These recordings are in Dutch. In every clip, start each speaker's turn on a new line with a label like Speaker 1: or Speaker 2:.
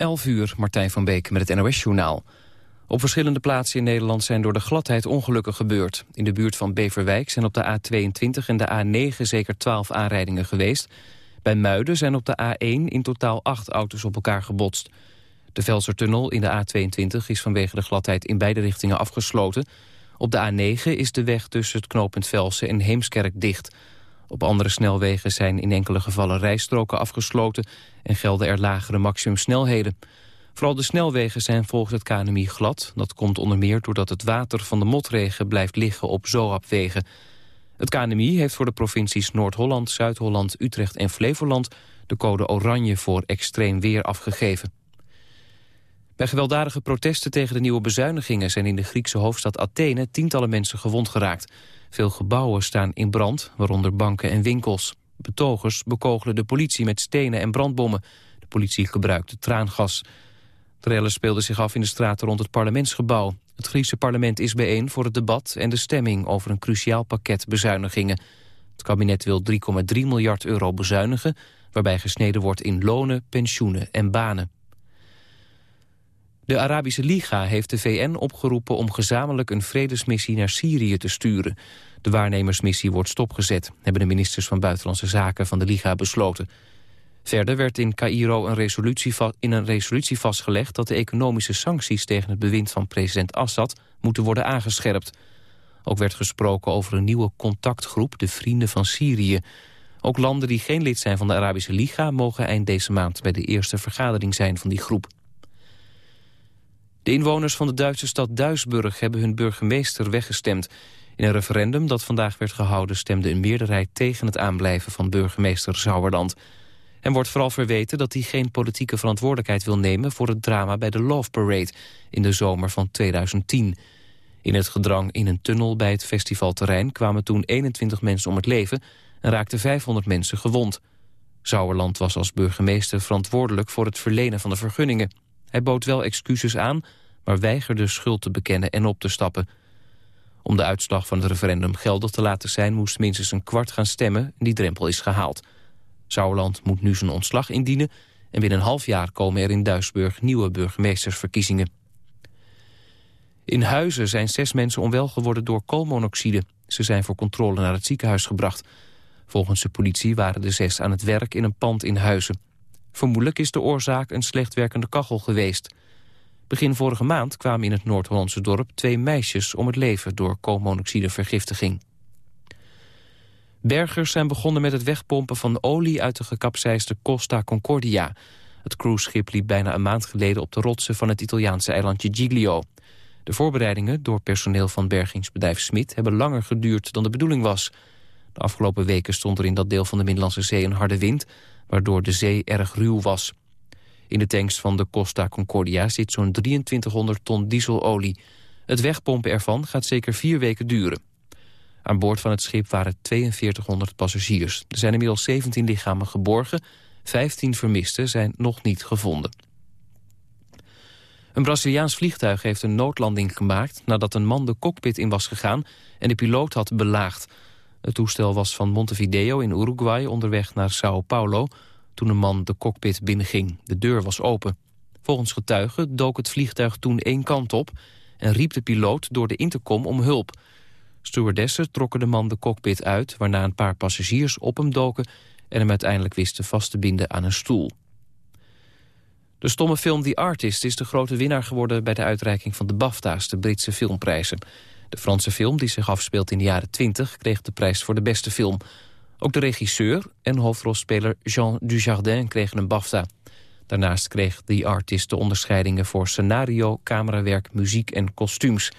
Speaker 1: 11 uur, Martijn van Beek met het NOS-journaal. Op verschillende plaatsen in Nederland zijn door de gladheid ongelukken gebeurd. In de buurt van Beverwijk zijn op de A22 en de A9 zeker 12 aanrijdingen geweest. Bij Muiden zijn op de A1 in totaal 8 auto's op elkaar gebotst. De Velsertunnel in de A22 is vanwege de gladheid in beide richtingen afgesloten. Op de A9 is de weg tussen het knooppunt Velsen en Heemskerk dicht... Op andere snelwegen zijn in enkele gevallen rijstroken afgesloten... en gelden er lagere maximumsnelheden. Vooral de snelwegen zijn volgens het KNMI glad. Dat komt onder meer doordat het water van de motregen blijft liggen op zoapwegen. Het KNMI heeft voor de provincies Noord-Holland, Zuid-Holland, Utrecht en Flevoland... de code oranje voor extreem weer afgegeven. Bij gewelddadige protesten tegen de nieuwe bezuinigingen... zijn in de Griekse hoofdstad Athene tientallen mensen gewond geraakt... Veel gebouwen staan in brand, waaronder banken en winkels. Betogers bekogelen de politie met stenen en brandbommen. De politie gebruikte traangas. De speelden zich af in de straten rond het parlementsgebouw. Het Griekse parlement is bijeen voor het debat en de stemming over een cruciaal pakket bezuinigingen. Het kabinet wil 3,3 miljard euro bezuinigen, waarbij gesneden wordt in lonen, pensioenen en banen. De Arabische Liga heeft de VN opgeroepen om gezamenlijk een vredesmissie naar Syrië te sturen. De waarnemersmissie wordt stopgezet, hebben de ministers van Buitenlandse Zaken van de Liga besloten. Verder werd in Cairo een resolutie in een resolutie vastgelegd dat de economische sancties tegen het bewind van president Assad moeten worden aangescherpt. Ook werd gesproken over een nieuwe contactgroep, de Vrienden van Syrië. Ook landen die geen lid zijn van de Arabische Liga mogen eind deze maand bij de eerste vergadering zijn van die groep. De inwoners van de Duitse stad Duisburg hebben hun burgemeester weggestemd. In een referendum dat vandaag werd gehouden stemde een meerderheid tegen het aanblijven van burgemeester Sauerland. En wordt vooral verweten dat hij geen politieke verantwoordelijkheid wil nemen voor het drama bij de Love Parade in de zomer van 2010. In het gedrang in een tunnel bij het festivalterrein kwamen toen 21 mensen om het leven en raakten 500 mensen gewond. Sauerland was als burgemeester verantwoordelijk voor het verlenen van de vergunningen. Hij bood wel excuses aan, maar weigerde schuld te bekennen en op te stappen. Om de uitslag van het referendum geldig te laten zijn... moest minstens een kwart gaan stemmen en die drempel is gehaald. Sauerland moet nu zijn ontslag indienen... en binnen een half jaar komen er in Duisburg nieuwe burgemeestersverkiezingen. In Huizen zijn zes mensen onwel geworden door koolmonoxide. Ze zijn voor controle naar het ziekenhuis gebracht. Volgens de politie waren de zes aan het werk in een pand in Huizen. Vermoedelijk is de oorzaak een slecht werkende kachel geweest. Begin vorige maand kwamen in het Noord-Hollandse dorp twee meisjes om het leven door koolmonoxidevergiftiging. Bergers zijn begonnen met het wegpompen van olie uit de gekapseisde Costa Concordia. Het cruiseschip liep bijna een maand geleden op de rotsen van het Italiaanse eilandje Giglio. De voorbereidingen door personeel van bergingsbedrijf Smit hebben langer geduurd dan de bedoeling was. De afgelopen weken stond er in dat deel van de Middellandse Zee een harde wind waardoor de zee erg ruw was. In de tanks van de Costa Concordia zit zo'n 2300 ton dieselolie. Het wegpompen ervan gaat zeker vier weken duren. Aan boord van het schip waren 4200 passagiers. Er zijn inmiddels 17 lichamen geborgen. 15 vermisten zijn nog niet gevonden. Een Braziliaans vliegtuig heeft een noodlanding gemaakt... nadat een man de cockpit in was gegaan en de piloot had belaagd. Het toestel was van Montevideo in Uruguay onderweg naar Sao Paulo... toen een man de cockpit binnenging. De deur was open. Volgens getuigen dook het vliegtuig toen één kant op... en riep de piloot door de intercom om hulp. Stewardessen trokken de man de cockpit uit... waarna een paar passagiers op hem doken... en hem uiteindelijk wisten vast te binden aan een stoel. De stomme film The Artist is de grote winnaar geworden... bij de uitreiking van de BAFTA's, de Britse filmprijzen. De Franse film, die zich afspeelt in de jaren 20, kreeg de prijs voor de beste film. Ook de regisseur en hoofdrolspeler Jean Dujardin kregen een BAFTA. Daarnaast kreeg The Artist de onderscheidingen voor scenario, camerawerk, muziek en kostuums.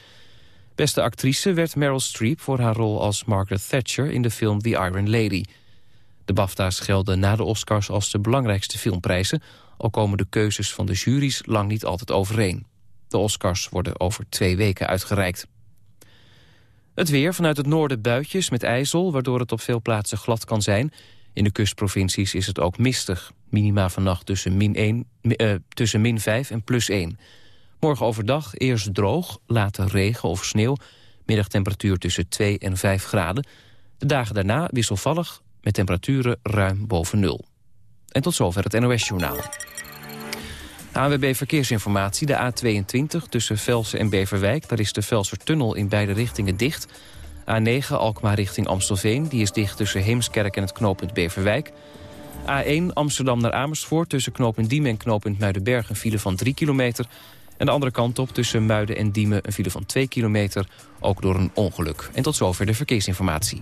Speaker 1: Beste actrice werd Meryl Streep voor haar rol als Margaret Thatcher in de film The Iron Lady. De BAFTA's gelden na de Oscars als de belangrijkste filmprijzen... al komen de keuzes van de juries lang niet altijd overeen. De Oscars worden over twee weken uitgereikt. Het weer, vanuit het noorden buitjes met ijzel... waardoor het op veel plaatsen glad kan zijn. In de kustprovincies is het ook mistig. Minima vannacht tussen min, 1, uh, tussen min 5 en plus 1. Morgen overdag eerst droog, later regen of sneeuw. Middagtemperatuur tussen 2 en 5 graden. De dagen daarna wisselvallig met temperaturen ruim boven nul. En tot zover het NOS-journaal. ANWB Verkeersinformatie, de A22 tussen Velsen en Beverwijk. Daar is de Velsertunnel in beide richtingen dicht. A9 Alkmaar richting Amstelveen, die is dicht tussen Heemskerk en het knooppunt Beverwijk. A1 Amsterdam naar Amersfoort tussen knooppunt Diemen en knooppunt Muidenberg... een file van 3 kilometer. En de andere kant op tussen Muiden en Diemen een file van 2 kilometer... ook door een ongeluk. En tot zover de verkeersinformatie.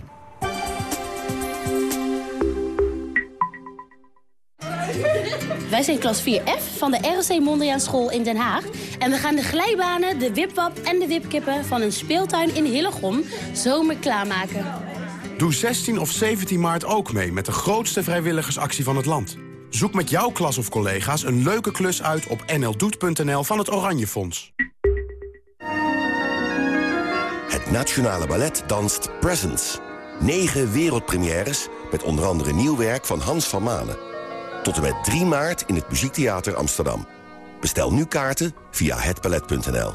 Speaker 2: Wij zijn klas 4F van de ROC Mondriaan School in Den Haag. En we gaan de glijbanen, de wipwap en de wipkippen van een speeltuin in Hillegom zomer klaarmaken.
Speaker 3: Doe 16 of 17 maart ook mee met de grootste vrijwilligersactie van het land. Zoek met jouw klas of collega's een leuke klus uit op nldoet.nl van het Oranje Fonds.
Speaker 4: Het Nationale Ballet danst Presents. Negen wereldpremières met onder andere nieuw werk van Hans van Manen. Tot en met 3 maart in het Muziektheater Amsterdam. Bestel nu kaarten via hetballet.nl.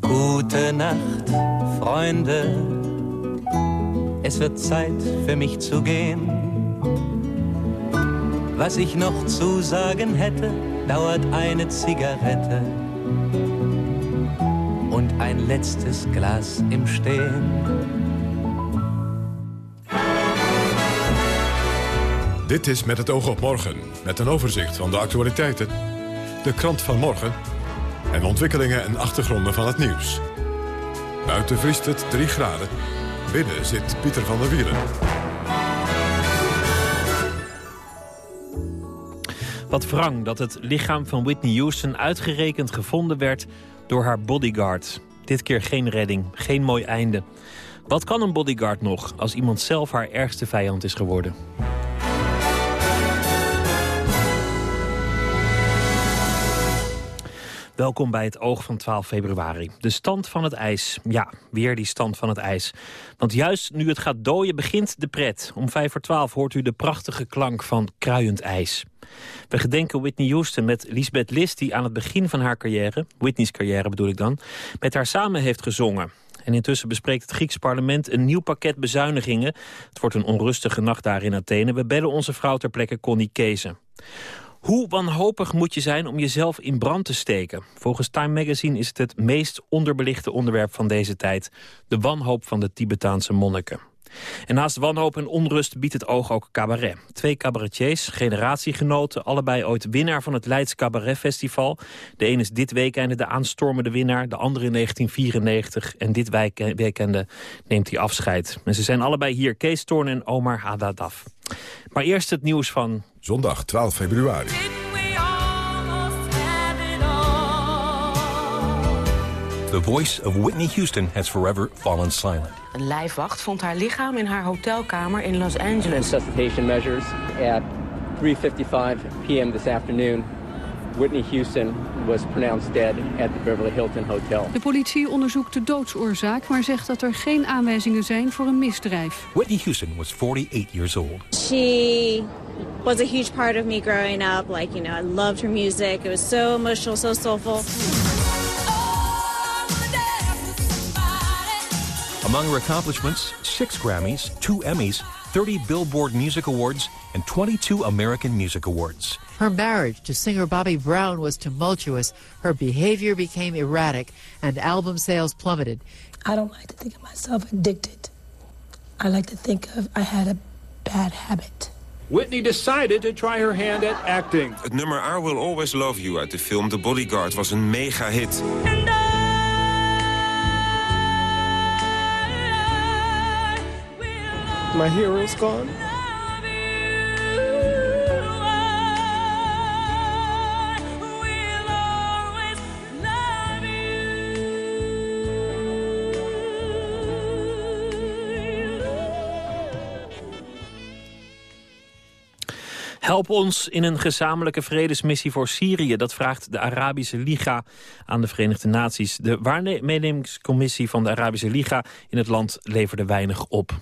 Speaker 5: Gute Nacht, Freunde. Es wird Zeit für mich zu gehen. Was ich noch zu sagen hätte, dauert eine Zigarette letztes Glas im Stehen.
Speaker 6: Dit is Met het oog op morgen, met een overzicht van de actualiteiten, de krant van morgen en ontwikkelingen en achtergronden van het nieuws. Buiten vriest het 3 graden, binnen zit Pieter van der Wielen.
Speaker 7: Wat wrang dat het lichaam van Whitney Houston uitgerekend gevonden werd door haar bodyguard. Dit keer geen redding, geen mooi einde. Wat kan een bodyguard nog als iemand zelf haar ergste vijand is geworden? Welkom bij het Oog van 12 februari. De stand van het ijs. Ja, weer die stand van het ijs. Want juist nu het gaat dooien begint de pret. Om 5 voor 12 hoort u de prachtige klank van kruiend ijs. We gedenken Whitney Houston met Lisbeth List... die aan het begin van haar carrière, Whitney's carrière bedoel ik dan... met haar samen heeft gezongen. En intussen bespreekt het Grieks parlement een nieuw pakket bezuinigingen. Het wordt een onrustige nacht daar in Athene. We bellen onze vrouw ter plekke Connie Kezen. Hoe wanhopig moet je zijn om jezelf in brand te steken? Volgens Time Magazine is het het meest onderbelichte onderwerp van deze tijd. De wanhoop van de Tibetaanse monniken. En naast wanhoop en onrust biedt het oog ook cabaret. Twee cabaretiers, generatiegenoten, allebei ooit winnaar van het Leids Cabaret Festival. De een is dit weekende de aanstormende winnaar, de andere in 1994. En dit weekende neemt hij afscheid. En ze zijn allebei hier, Kees Toorn en Omar Hadadaf. Maar eerst het nieuws van...
Speaker 6: Zondag 12 februari.
Speaker 8: The voice of Whitney Houston has forever fallen silent.
Speaker 9: Een lijfwacht vond haar lichaam in haar hotelkamer in Los Angeles.
Speaker 10: Resuscitation measures at 3:55 p.m. this afternoon. Whitney Houston was pronounced dead at the Beverly Hilton Hotel.
Speaker 11: De politie onderzoekt de doodsoorzaak, maar zegt dat er geen aanwijzingen zijn voor een misdrijf.
Speaker 8: Whitney Houston was 48 years old.
Speaker 12: She was a huge part of me growing up. Like, you know, I loved her music. It was so emotional, so soulful.
Speaker 8: Among her accomplishments, six Grammys, two Emmys, 30 Billboard Music Awards, and 22 American Music Awards.
Speaker 13: Her marriage to singer Bobby Brown was tumultuous. Her behavior became erratic, and album sales plummeted.
Speaker 14: I don't like to think of myself addicted. I like to think of I had a bad habit.
Speaker 15: Whitney decided to try her hand at acting.
Speaker 16: Het nummer I Will Always Love You uit de film The Bodyguard was een mega-hit.
Speaker 17: My hero's gone.
Speaker 7: Help ons in een gezamenlijke vredesmissie voor Syrië. Dat vraagt de Arabische Liga aan de Verenigde Naties. De waarnemingscommissie van de Arabische Liga in het land leverde weinig op.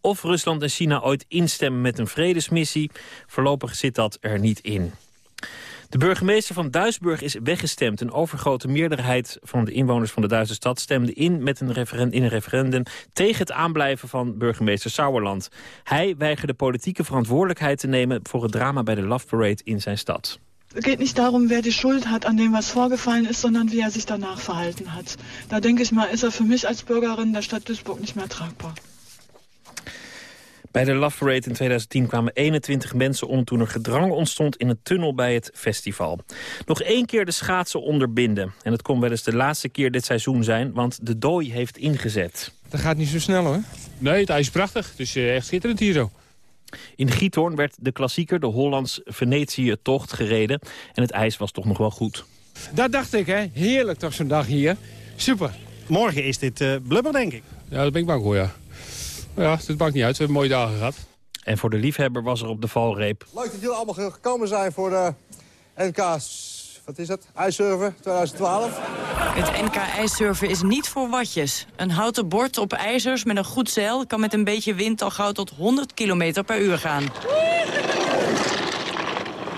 Speaker 7: Of Rusland en China ooit instemmen met een vredesmissie, voorlopig zit dat er niet in. De burgemeester van Duisburg is weggestemd. Een overgrote meerderheid van de inwoners van de Duitse stad... stemde in, met een referendum tegen het aanblijven van burgemeester Sauerland. Hij weigerde politieke verantwoordelijkheid te nemen... voor het drama bij de Love Parade in zijn stad.
Speaker 17: Het geht nicht darum, wer die Schuld hat an dem, was vorgefallen ist, sondern wie er sich danach verhalten hat. Da denke ich mal, ist er für mich als Bürgerin der Stadt Duisburg nicht mehr tragbar.
Speaker 7: Bij de Love Parade in 2010 kwamen 21 mensen om toen er gedrang ontstond in een tunnel bij het festival. Nog één keer de schaatsen onderbinden. En het kon wel eens de laatste keer dit seizoen zijn, want de dooi heeft ingezet.
Speaker 18: Dat gaat niet zo snel hoor. Nee, het ijs is prachtig. Het is echt schitterend hier zo.
Speaker 7: In Giethoorn werd de klassieker, de Hollands-Venetië-tocht, gereden. En het ijs was toch nog wel goed.
Speaker 18: Dat dacht ik, hè. Heerlijk toch zo'n dag hier. Super.
Speaker 19: Morgen is dit uh, blubber, denk ik.
Speaker 18: Ja, dat ben ik bang voor, ja. Ja, het maakt niet uit. We hebben mooie dagen gehad.
Speaker 7: En voor de liefhebber was er op de valreep.
Speaker 20: Leuk dat jullie allemaal gekomen zijn voor de NK's. Wat is het? IJssurfen 2012.
Speaker 21: Het NK IJssurfen is niet voor watjes. Een houten bord op ijzers met een goed zeil... kan met een beetje wind al gauw tot 100 km per uur gaan.
Speaker 20: Ik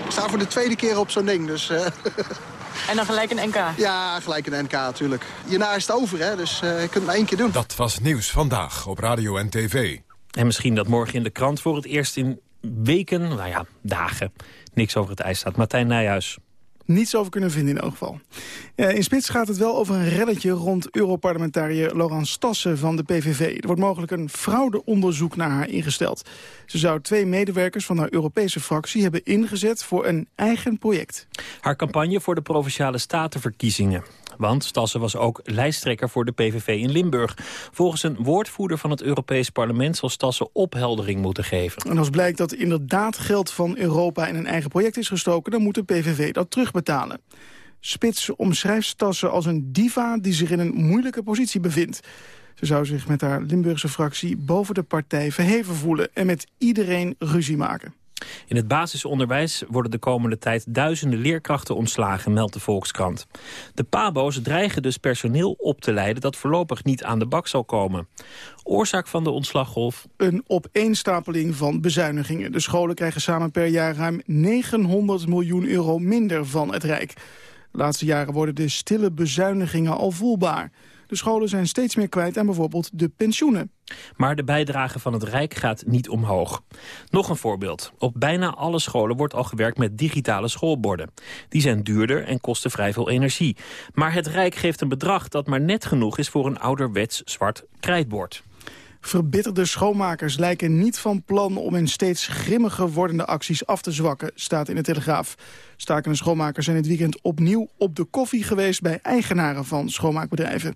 Speaker 20: sta voor de tweede keer op zo'n ding, dus... Uh...
Speaker 21: En dan gelijk een NK?
Speaker 20: Ja, gelijk een NK natuurlijk. Hierna is het over, hè, dus uh, je kunt het maar één keer doen.
Speaker 6: Dat was Nieuws Vandaag op Radio en TV.
Speaker 7: En misschien dat morgen in de krant voor het eerst in weken, nou ja, dagen... niks over het ijs staat. Martijn Nijhuis
Speaker 22: niets over kunnen vinden in elk geval. in Spits gaat het wel over een reddetje rond Europarlementariër Laurence Stassen van de PVV. Er wordt mogelijk een fraudeonderzoek naar haar ingesteld. Ze zou twee medewerkers van haar Europese fractie hebben ingezet voor een eigen project.
Speaker 7: Haar campagne voor de Provinciale Statenverkiezingen. Want Stassen was ook lijsttrekker voor de PVV in Limburg. Volgens een woordvoerder van het Europees Parlement... zal Stassen opheldering moeten geven.
Speaker 22: En als blijkt dat inderdaad geld van Europa in een eigen project is gestoken... dan moet de PVV dat terugbetalen. Spits omschrijft Stassen als een diva die zich in een moeilijke positie bevindt. Ze zou zich met haar Limburgse fractie boven de partij verheven voelen... en met iedereen ruzie maken.
Speaker 7: In het basisonderwijs worden de komende tijd duizenden leerkrachten ontslagen, meldt de Volkskrant. De pabo's dreigen dus personeel op te leiden dat voorlopig niet aan de bak zal komen. Oorzaak van de ontslaggolf?
Speaker 22: Een opeenstapeling van bezuinigingen. De scholen krijgen samen per jaar ruim 900 miljoen euro minder van het Rijk. De laatste jaren worden de stille bezuinigingen al voelbaar. De scholen zijn steeds meer kwijt aan bijvoorbeeld de pensioenen.
Speaker 7: Maar de bijdrage van het Rijk gaat niet omhoog. Nog een voorbeeld. Op bijna alle scholen wordt al gewerkt met digitale schoolborden. Die zijn duurder en kosten vrij veel energie. Maar het Rijk geeft een bedrag dat maar net genoeg is voor een ouderwets zwart krijtbord.
Speaker 22: Verbitterde schoonmakers lijken niet van plan om in steeds grimmiger wordende acties af te zwakken, staat in de Telegraaf. Stakende schoonmakers zijn dit weekend opnieuw op de koffie geweest bij eigenaren van schoonmaakbedrijven.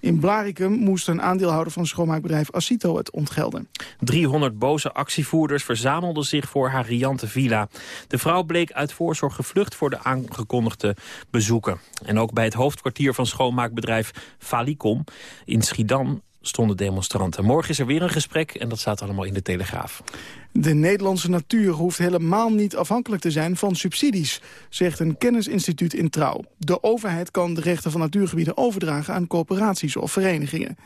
Speaker 22: In Blaricum moest een aandeelhouder van het schoonmaakbedrijf Asito het ontgelden.
Speaker 7: 300 boze actievoerders verzamelden zich voor haar riante villa. De vrouw bleek uit voorzorg gevlucht voor de aangekondigde bezoeken. En ook bij het hoofdkwartier van schoonmaakbedrijf Falicom in Schiedam stonden demonstranten. Morgen is er weer een gesprek en dat staat allemaal in de Telegraaf.
Speaker 22: De Nederlandse natuur hoeft helemaal niet afhankelijk te zijn van subsidies, zegt een kennisinstituut in Trouw. De overheid kan de rechten van natuurgebieden overdragen aan coöperaties of verenigingen.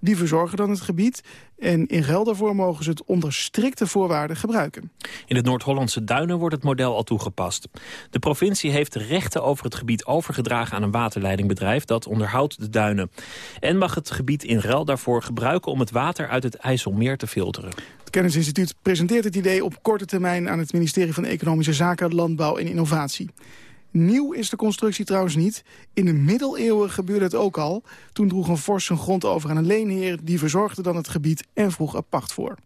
Speaker 22: Die verzorgen dan het gebied en in ruil daarvoor mogen ze het onder strikte voorwaarden gebruiken.
Speaker 7: In het Noord-Hollandse Duinen wordt het model al toegepast. De provincie heeft de rechten over het gebied overgedragen aan een waterleidingbedrijf dat onderhoudt de duinen. En mag het gebied in ruil daarvoor gebruiken om het water uit het IJsselmeer te filteren.
Speaker 22: Het Kennisinstituut presenteert het idee op korte termijn aan het ministerie van Economische Zaken, Landbouw en Innovatie. Nieuw is de constructie trouwens niet. In de middeleeuwen gebeurde het ook al. Toen droeg een fors zijn grond over aan een leenheer... die verzorgde dan het gebied en vroeg een pacht voor.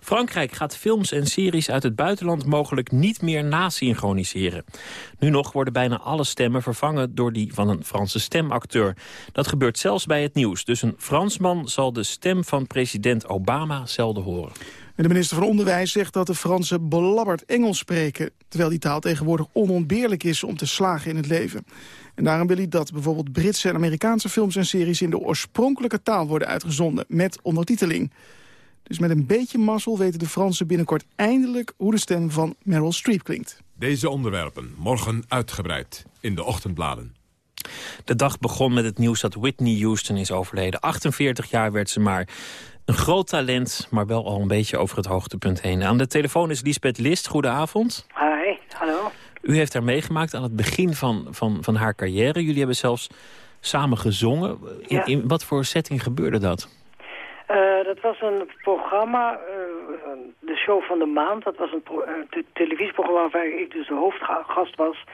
Speaker 7: Frankrijk gaat films en series uit het buitenland mogelijk niet meer nasynchroniseren. Nu nog worden bijna alle stemmen vervangen door die van een Franse stemacteur. Dat gebeurt zelfs bij het nieuws. Dus een Fransman zal de stem van president Obama zelden horen.
Speaker 22: De minister van Onderwijs zegt dat de Fransen belabberd Engels spreken... terwijl die taal tegenwoordig onontbeerlijk is om te slagen in het leven. En daarom wil hij dat bijvoorbeeld Britse en Amerikaanse films en series... in de oorspronkelijke taal worden uitgezonden met ondertiteling. Dus met een beetje mazzel weten de Fransen binnenkort eindelijk hoe de stem van Meryl Streep klinkt.
Speaker 6: Deze onderwerpen morgen uitgebreid in de ochtendbladen.
Speaker 7: De dag begon met het nieuws dat Whitney Houston is overleden. 48 jaar werd ze maar. Een groot talent, maar wel al een beetje over het hoogtepunt heen. Aan de telefoon is Lisbeth List. Goedenavond.
Speaker 23: Hi, hallo.
Speaker 7: U heeft haar meegemaakt aan het begin van, van, van haar carrière. Jullie hebben zelfs samen gezongen. In,
Speaker 24: Ja.
Speaker 7: in wat voor setting gebeurde dat?
Speaker 24: Eh, dat was een programma, eh, de show van de maand. Dat was een pro- te- televisieprogramma waar ik dus de hoofdgast was.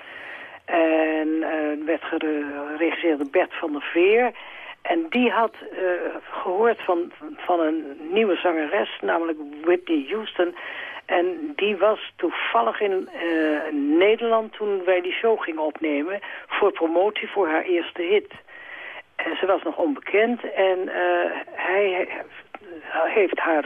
Speaker 24: En eh, werd geregisseerd door Bert van der Veer. En die had eh, gehoord van, van een nieuwe zangeres, namelijk Whitney Houston. En die was toevallig in eh, Nederland toen wij die show gingen opnemen... voor promotie voor haar eerste hit. En ze was nog onbekend en eh, hij heeft haar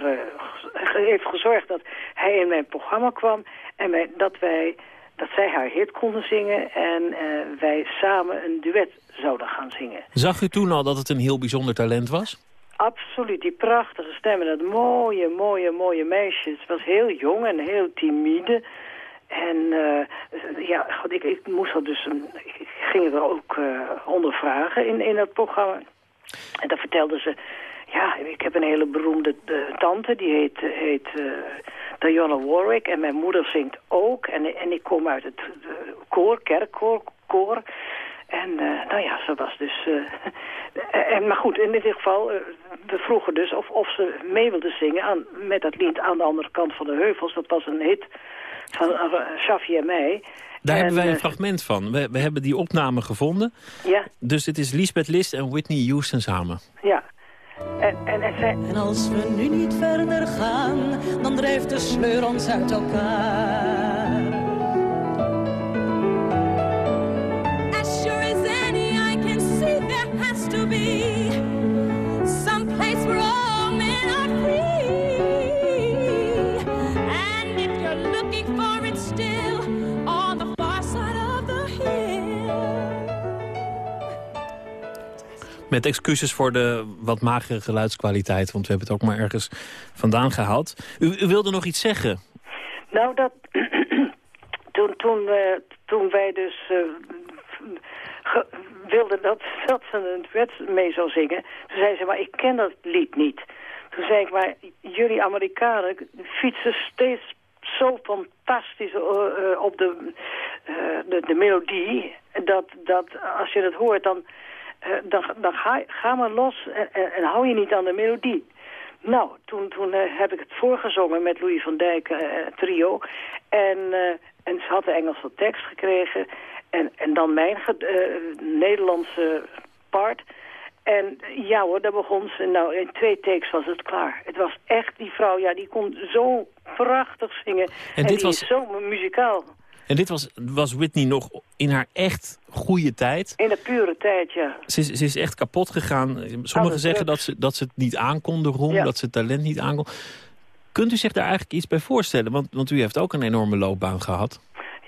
Speaker 24: heeft gezorgd dat hij in mijn programma kwam en dat wij dat zij haar hit konden zingen en wij samen een duet zouden gaan zingen.
Speaker 7: Zag u toen al dat het een heel bijzonder talent was?
Speaker 24: Absoluut, die prachtige stem en dat mooie, mooie, mooie meisje. Ze was heel jong en heel timide. En eh, ja, god, ik, ik moest dat dus, een- ik ging er ook eh ondervragen in, in dat programma. En dan vertelde ze, ja, ik heb een hele beroemde eh, tante, die heet, heet Diana Warwick. En mijn moeder zingt ook. En, en ik kom uit het koor, kerkkoor, koor. En eh, nou ja, ze was dus... eh, en, maar goed, in dit geval, eh, we vroegen dus of, of ze mee wilde zingen aan, met dat lied aan de andere kant van de heuvels. Dat was een hit van uh, Shafi en mij.
Speaker 7: Daar
Speaker 24: En,
Speaker 7: hebben wij een
Speaker 24: eh,
Speaker 7: fragment van. We, we hebben die opname gevonden.
Speaker 24: Ja,
Speaker 7: Dus dit is Lisbeth List en Whitney Houston samen.
Speaker 24: ja. En, en, en, zij,
Speaker 25: En als we nu niet verder gaan, dan drijft de sleur ons uit elkaar.
Speaker 7: Met excuses voor de wat magere geluidskwaliteit. Want we hebben het ook maar ergens vandaan gehaald. U, u wilde nog iets zeggen.
Speaker 24: Nou, dat, toen, toen, eh, toen wij dus eh, ge- wilden dat, dat ze een duet mee zou zingen... toen zei ze, maar ik ken dat lied niet. Toen zei ik, maar jullie Amerikanen fietsen steeds zo fantastisch eh, eh, op de, eh, de, de melodie... Dat, dat als je het hoort, dan, dan, dan ga, ga maar los en, en, hou je niet aan de melodie. Nou, toen, toen heb ik het voorgezongen met Louis van Dijk eh, trio. En, en ze had de Engelse tekst gekregen. En, en dan mijn eh, Nederlandse part. En ja hoor, daar begon ze. Nou, in twee takes was het klaar. Het was echt die vrouw, ja, die kon zo prachtig zingen. En,
Speaker 7: dit
Speaker 24: die
Speaker 7: was-
Speaker 24: is zo muzikaal.
Speaker 7: En dit was, was Whitney nog in haar echt goede tijd.
Speaker 24: In de pure tijd, ja.
Speaker 7: Ze is, ze is echt kapot gegaan. Sommigen
Speaker 24: Alles
Speaker 7: zeggen dat ze, dat ze het niet aankon, de roem.
Speaker 24: Ja.
Speaker 7: Dat ze het talent niet aankon. Kunt u zich daar eigenlijk iets bij voorstellen? Want, want u heeft ook een enorme loopbaan gehad.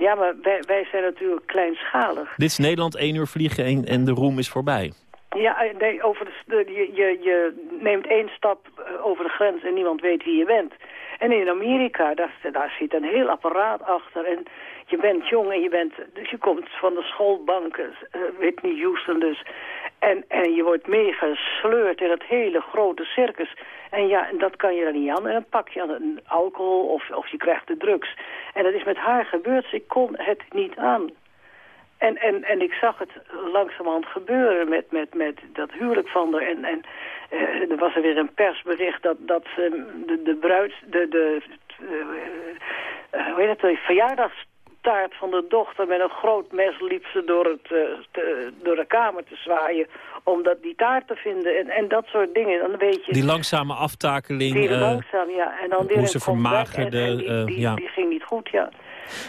Speaker 24: Ja, maar wij, wij zijn natuurlijk kleinschalig.
Speaker 7: Dit is Nederland één uur vliegen en, en de roem is voorbij.
Speaker 24: Ja, eh, nee, over de, je, je, je neemt één stap eh, over de grens en niemand weet wie je bent. En in Amerika, daar, daar zit een heel apparaat achter. En je bent jong en je bent, dus je komt van de schoolbanken, eh, Whitney Houston dus. En, en je wordt meegesleurd in het hele grote circus. En ja, dat kan je er niet aan. En dan pak je aan alcohol of, of je krijgt de drugs. En dat is met haar gebeurd. Ze kon het niet aan. En, en, en ik zag het langzamerhand gebeuren met, met, met dat huwelijk van haar. En, en eh, er was er weer een persbericht dat, dat ze de, de bruid, de, de, eh, eh, hoe heet het, de verjaardagstaart van de dochter met een groot mes liep ze door, het, eh, te- door de kamer te zwaaien om dat, die taart te vinden. En, en dat soort dingen. Dan weet je,
Speaker 7: Die langzame aftakeling.
Speaker 24: die
Speaker 7: eh,
Speaker 24: langzaam, ja. En dan
Speaker 7: hoe ze
Speaker 24: en-
Speaker 7: vermagerde,
Speaker 24: en die,
Speaker 7: eh,
Speaker 24: die,
Speaker 7: ja.
Speaker 24: die ging niet goed, ja.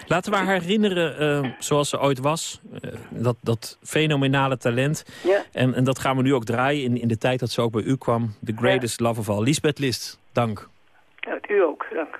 Speaker 7: Laten we haar herinneren zoals ze ooit was. Dat, dat fenomenale talent.
Speaker 24: Ja.
Speaker 7: En, en dat gaan we nu ook draaien in, in de tijd dat ze ook bij u kwam. The greatest love of all. Lisbeth List, dank.
Speaker 24: Ja, u ook, dank.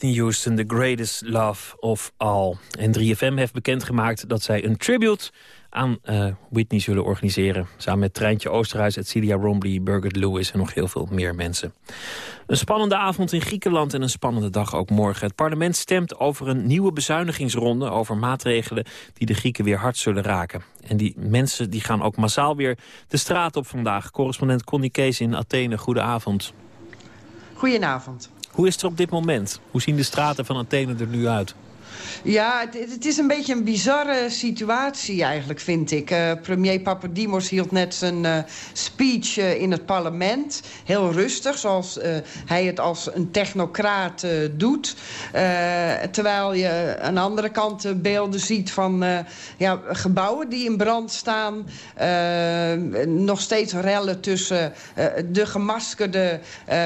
Speaker 7: Whitney Houston, The Greatest Love of All. En 3FM heeft bekendgemaakt dat zij een tribute aan eh, Whitney zullen organiseren. Samen met Treintje Oosterhuis, Celia Rombly, Birgit Lewis en nog heel veel meer mensen. Een spannende avond in Griekenland en een spannende dag ook morgen. Het parlement stemt over een nieuwe bezuinigingsronde... over maatregelen die de Grieken weer hard zullen raken. En die mensen die gaan ook massaal weer de straat op vandaag. Correspondent Connie Kees in Athene, goedenavond.
Speaker 26: Goedenavond.
Speaker 7: Hoe is het er op dit moment? Hoe zien de straten van Athene er nu uit?
Speaker 26: Ja, het, het is een beetje een bizarre situatie eigenlijk, vind ik. Eh, premier Papadimos hield net zijn eh, speech eh, in het parlement. Heel rustig, zoals hij het als een technocraat doet. Terwijl je aan de andere kant beelden ziet van ja, gebouwen die in brand staan. Nog steeds rellen tussen de gemaskerde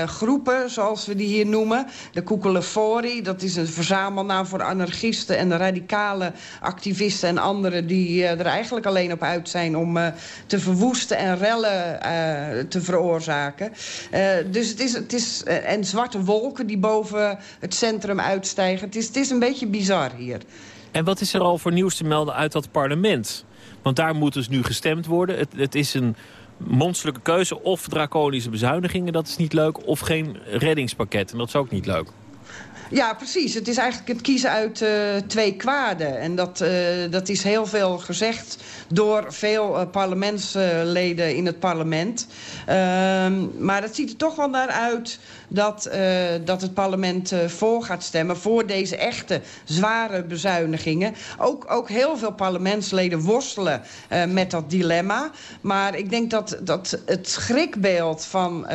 Speaker 26: groepen, zoals we die hier noemen. De Kukulefori, dat is een verzamelnaam voor en radicale activisten en anderen die eh, er eigenlijk alleen op uit zijn om eh, te verwoesten en rellen eh, te veroorzaken. Dus het is, het is en zwarte wolken die boven het centrum uitstijgen. Het is, het is een beetje bizar hier.
Speaker 7: En wat is er al voor nieuws te melden uit dat parlement? Want daar moet dus nu gestemd worden. Het, het is een monsterlijke keuze. Of draconische bezuinigingen, dat is niet leuk. Of geen reddingspakket, en dat is ook niet leuk.
Speaker 26: Ja, precies. Het is eigenlijk het kiezen uit eh, twee kwaden. En dat, eh, dat is heel veel gezegd door veel eh, parlementsleden in het parlement. Ehm, maar het ziet er toch wel naar uit dat, dat het parlement voor gaat stemmen... voor deze echte zware bezuinigingen. Ook, ook heel veel parlementsleden worstelen met dat dilemma. Maar ik denk dat, dat het schrikbeeld van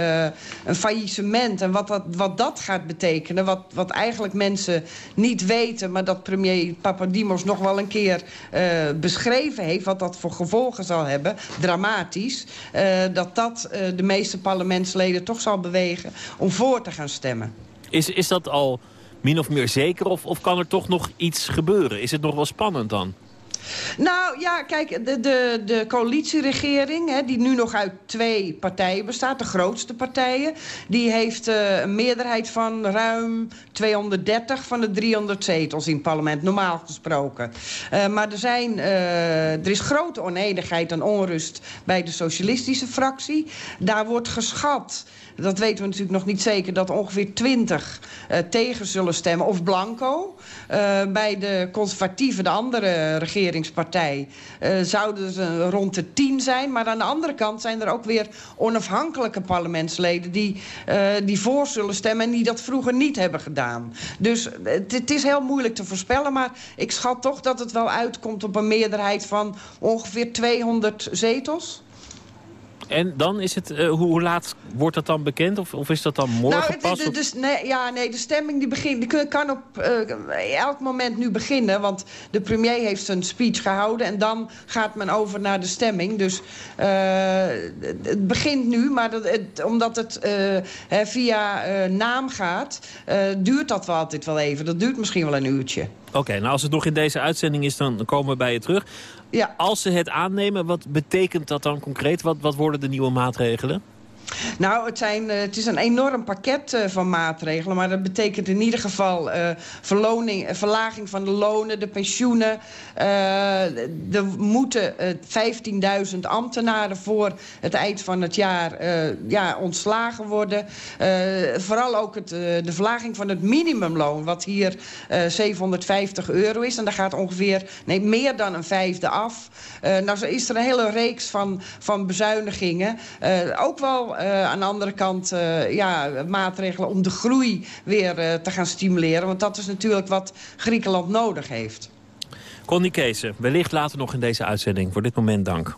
Speaker 26: een faillissement... en wat dat, wat dat gaat betekenen... Wat, wat eigenlijk mensen niet weten... maar dat premier Papadimos nog wel een keer eh, beschreven heeft... wat dat voor gevolgen zal hebben, dramatisch... eh, dat dat eh, de meeste parlementsleden toch zal bewegen... om voor te gaan stemmen.
Speaker 7: Is, is dat al min of meer zeker of, of kan er toch nog iets gebeuren? Is het nog wel spannend dan?
Speaker 26: Nou ja, kijk, de, de, de coalitieregering, hè, die nu nog uit twee partijen bestaat, de grootste partijen, die heeft eh, een meerderheid van ruim 230 van de 300 zetels in het parlement, normaal gesproken. Eh, maar er, zijn, eh, er is grote oneenigheid en onrust bij de socialistische fractie. Daar wordt geschat dat weten we natuurlijk nog niet zeker... dat ongeveer 20 eh, tegen zullen stemmen, of blanco. Bij de conservatieven, de andere regeringspartij... eh, zouden ze rond de 10 zijn. Maar aan de andere kant zijn er ook weer onafhankelijke parlementsleden... die, eh, die voor zullen stemmen en die dat vroeger niet hebben gedaan. Dus het, het is heel moeilijk te voorspellen... maar ik schat toch dat het wel uitkomt op een meerderheid van ongeveer 200 zetels.
Speaker 7: En dan is het, eh, hoe, hoe laat wordt dat dan bekend? Of, of is dat dan morgen
Speaker 26: nou,
Speaker 7: pas?
Speaker 26: de, dus, nee, ja, nee, de stemming die begint, die kan op eh, elk moment nu beginnen. Want de premier heeft zijn speech gehouden. En dan gaat men over naar de stemming. Dus eh, het- begint nu. Maar dat, het, omdat het hè, via naam gaat, duurt dat wel altijd wel even. Dat duurt misschien wel een uurtje.
Speaker 7: Oké, nou als het nog in deze uitzending is, dan komen we bij je terug.
Speaker 26: Ja.
Speaker 7: Als ze het aannemen, wat betekent dat dan concreet? Wat, wat worden de nieuwe maatregelen?
Speaker 26: Nou, het, zijn, eh, het is een enorm pakket eh, van maatregelen. Maar dat betekent in ieder geval eh, verloning, verlaging van de lonen, de pensioenen. Er moeten eh, 15.000 ambtenaren voor het eind van het jaar ja, ontslagen worden. Vooral ook het, de verlaging van het minimumloon, wat hier eh 750 euro is. En daar gaat ongeveer nee, meer dan een vijfde af. Nou is er een hele reeks van, van bezuinigingen. Ook wel aan de andere kant eh, ja, maatregelen om de groei weer eh, te gaan stimuleren. Want dat is natuurlijk wat Griekenland nodig heeft.
Speaker 7: Connie Kees, wellicht later nog in deze uitzending. Voor dit moment dank.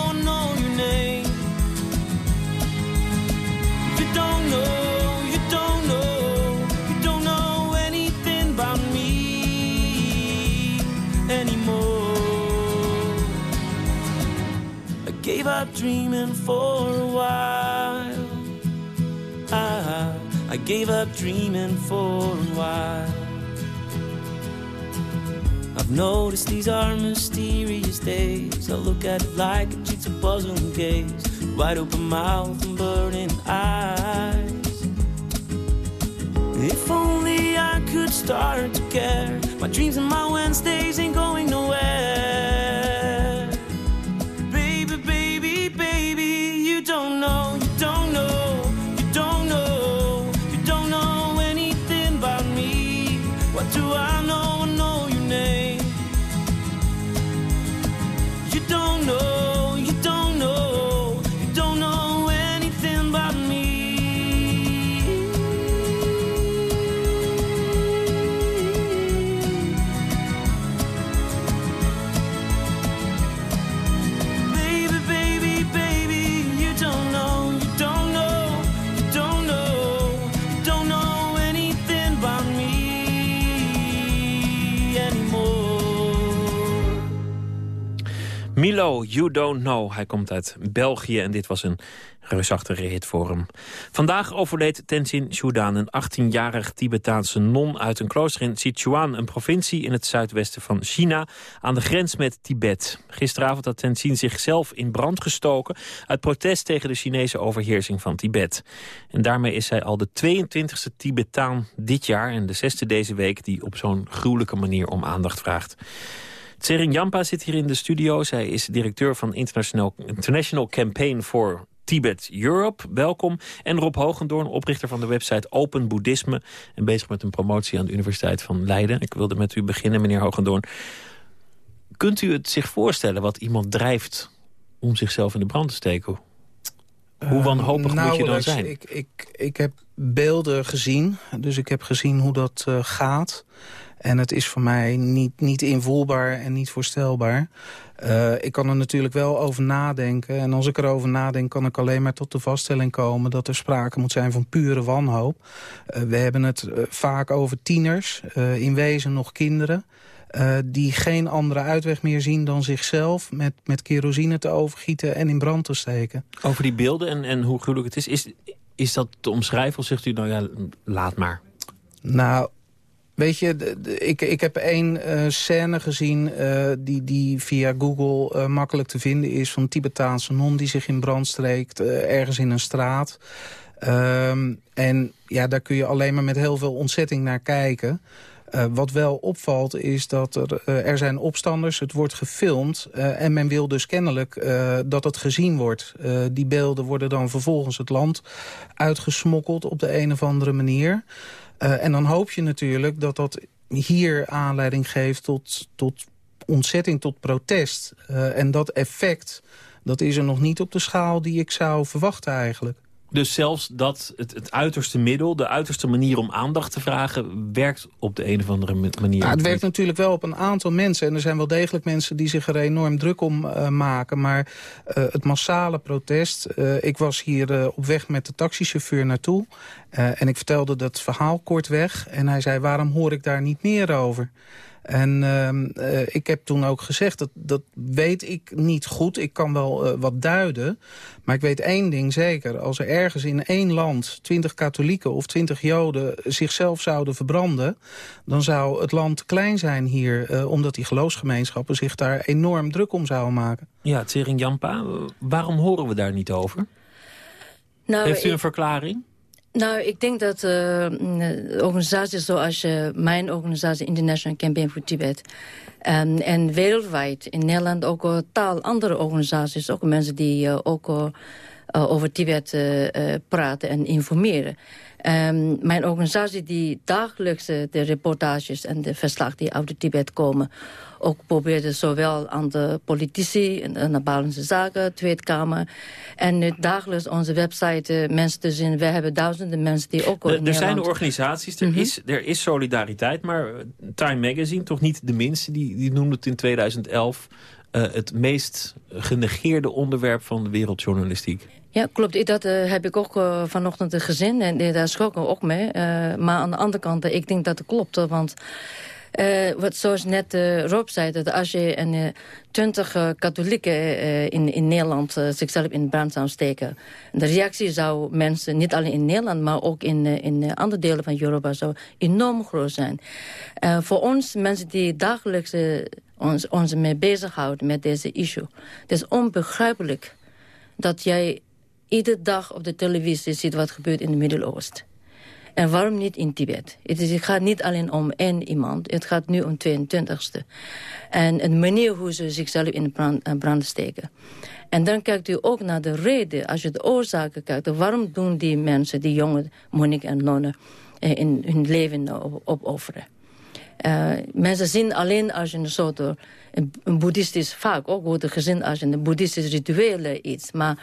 Speaker 27: Gave up dreaming for a while. I, I gave up dreaming for a while. I've noticed these are mysterious days. I look at it like a jigsaw puzzle and gaze. Wide open mouth and burning eyes. If only I could start to care. My dreams and my Wednesdays ain't going nowhere. You Don't Know.
Speaker 7: Hij komt uit België en dit was een reusachtige hit voor hem. Vandaag overleed Tenzin Shudan, een 18-jarig Tibetaanse non uit een klooster in Sichuan, een provincie in het zuidwesten van China, aan de grens met Tibet. Gisteravond had Tenzin zichzelf in brand gestoken uit protest tegen de Chinese overheersing van Tibet. En daarmee is hij al de 22e Tibetaan dit jaar en de zesde deze week die op zo'n gruwelijke manier om aandacht vraagt. Tsering Jampa zit hier in de studio. Zij is directeur van International, International Campaign for Tibet Europe. Welkom. En Rob Hogendoorn, oprichter van de website Open Boeddhisme... en bezig met een promotie aan de Universiteit van Leiden. Ik wilde met u beginnen, meneer Hogendoorn. Kunt u het zich voorstellen wat iemand drijft om zichzelf in de brand te steken? Hoe wanhopig moet je dan zijn?
Speaker 28: Ik, ik, ik heb beelden gezien. Dus ik heb gezien hoe dat eh, gaat. En het is voor mij niet, niet invoelbaar en niet voorstelbaar. Uh, ik kan er natuurlijk wel over nadenken. En als ik erover nadenk, kan ik alleen maar tot de vaststelling komen... dat er sprake moet zijn van pure wanhoop. Uh, we hebben het vaak over tieners, in wezen nog kinderen... die geen andere uitweg meer zien dan zichzelf... met, met kerosine te overgieten en in brand te steken.
Speaker 7: Over die beelden en, en hoe gruwelijk het is, is... Is dat te omschrijven of zegt u nou ja, laat maar?
Speaker 28: Nou, Weet je, ik, ik heb één uh, scène gezien uh, die, die via Google uh, makkelijk te vinden is... van Tibetaanse non die zich in brand streekt, ergens in een straat. Um, en ja, daar kun je alleen maar met heel veel ontzetting naar kijken. Uh, wat wel opvalt is dat er, uh, er zijn opstanders, het wordt gefilmd... Uh, en men wil dus kennelijk dat het gezien wordt. die beelden worden dan vervolgens het land uitgesmokkeld op de een of andere manier... En dan hoop je natuurlijk dat dat hier aanleiding geeft tot, tot ontzetting, tot protest. En dat effect, dat is er nog niet op de schaal die ik zou verwachten eigenlijk.
Speaker 7: Dus zelfs dat het, het uiterste middel, de uiterste manier om aandacht te vragen... werkt op de een of andere manier?
Speaker 28: Ja, het werkt natuurlijk wel op een aantal mensen. En er zijn wel degelijk mensen die zich er enorm druk om uh, maken. Maar uh, het massale protest... Uh, ik was hier op weg met de taxichauffeur naartoe. en ik vertelde dat verhaal kortweg. En hij zei, waarom hoor ik daar niet meer over? En uh, ik heb toen ook gezegd, dat, dat weet ik niet goed. Ik kan wel uh, wat duiden. Maar ik weet één ding zeker. Als er ergens in één land twintig katholieken of twintig joden zichzelf zouden verbranden... dan zou het land klein zijn hier. Uh, omdat die geloofsgemeenschappen zich daar enorm druk om zouden maken.
Speaker 7: Ja, Tsering Jampa, waarom horen we daar niet over? Nou, Heeft u een ik... verklaring?
Speaker 29: Nou, ik denk dat uh, organisaties zoals uh, mijn organisatie International Campaign for Tibet... Um, en wereldwijd, in Nederland ook uh, taal andere organisaties... ook mensen die ook over Tibet uh, uh, praten en informeren. Um, mijn organisatie die dagelijks de reportages en de verslag die uit Tibet komen... ook probeerde zowel aan de politici, en de Buitenlandse Zaken, Tweede Kamer... en uh, dagelijks onze website uh, mensen te zien. We hebben duizenden mensen die ook...
Speaker 7: Er, er zijn organisaties, er, mm -hmm. is, er is solidariteit, maar Time Magazine, toch niet de minste... die, die noemde het in 2011 uh, het meest genegeerde onderwerp van de wereldjournalistiek.
Speaker 29: Ja, klopt. Dat uh, heb ik ook uh, vanochtend gezien en uh, daar schrok ik ook mee. maar aan de andere kant, ik denk dat het klopt. Want wat, zoals net Rob zei, dat als je een, twintig katholieken in, in Nederland zichzelf in brand zou steken... de reactie zou mensen, niet alleen in Nederland, maar ook in, in andere delen van Europa... zou enorm groot zijn. voor ons, mensen die dagelijks ons, ons mee bezighouden met deze issue... het is onbegrijpelijk dat jij iedere dag op de televisie ziet wat gebeurt in het Midden-Oosten. En waarom niet in Tibet? Het, gaat niet alleen om één iemand. Het gaat nu om 22e. En de manier hoe ze zichzelf in brand, brand steken. En dan kijkt u ook naar de reden. Als je de oorzaken kijkt. Waarom doen die mensen, die jonge monniken en nonnen... in hun leven opofferen? Uh, mensen zien alleen als je een soort... een, een boeddhistisch, vaak ook wordt gezien als een boeddhistisch rituele iets. Maar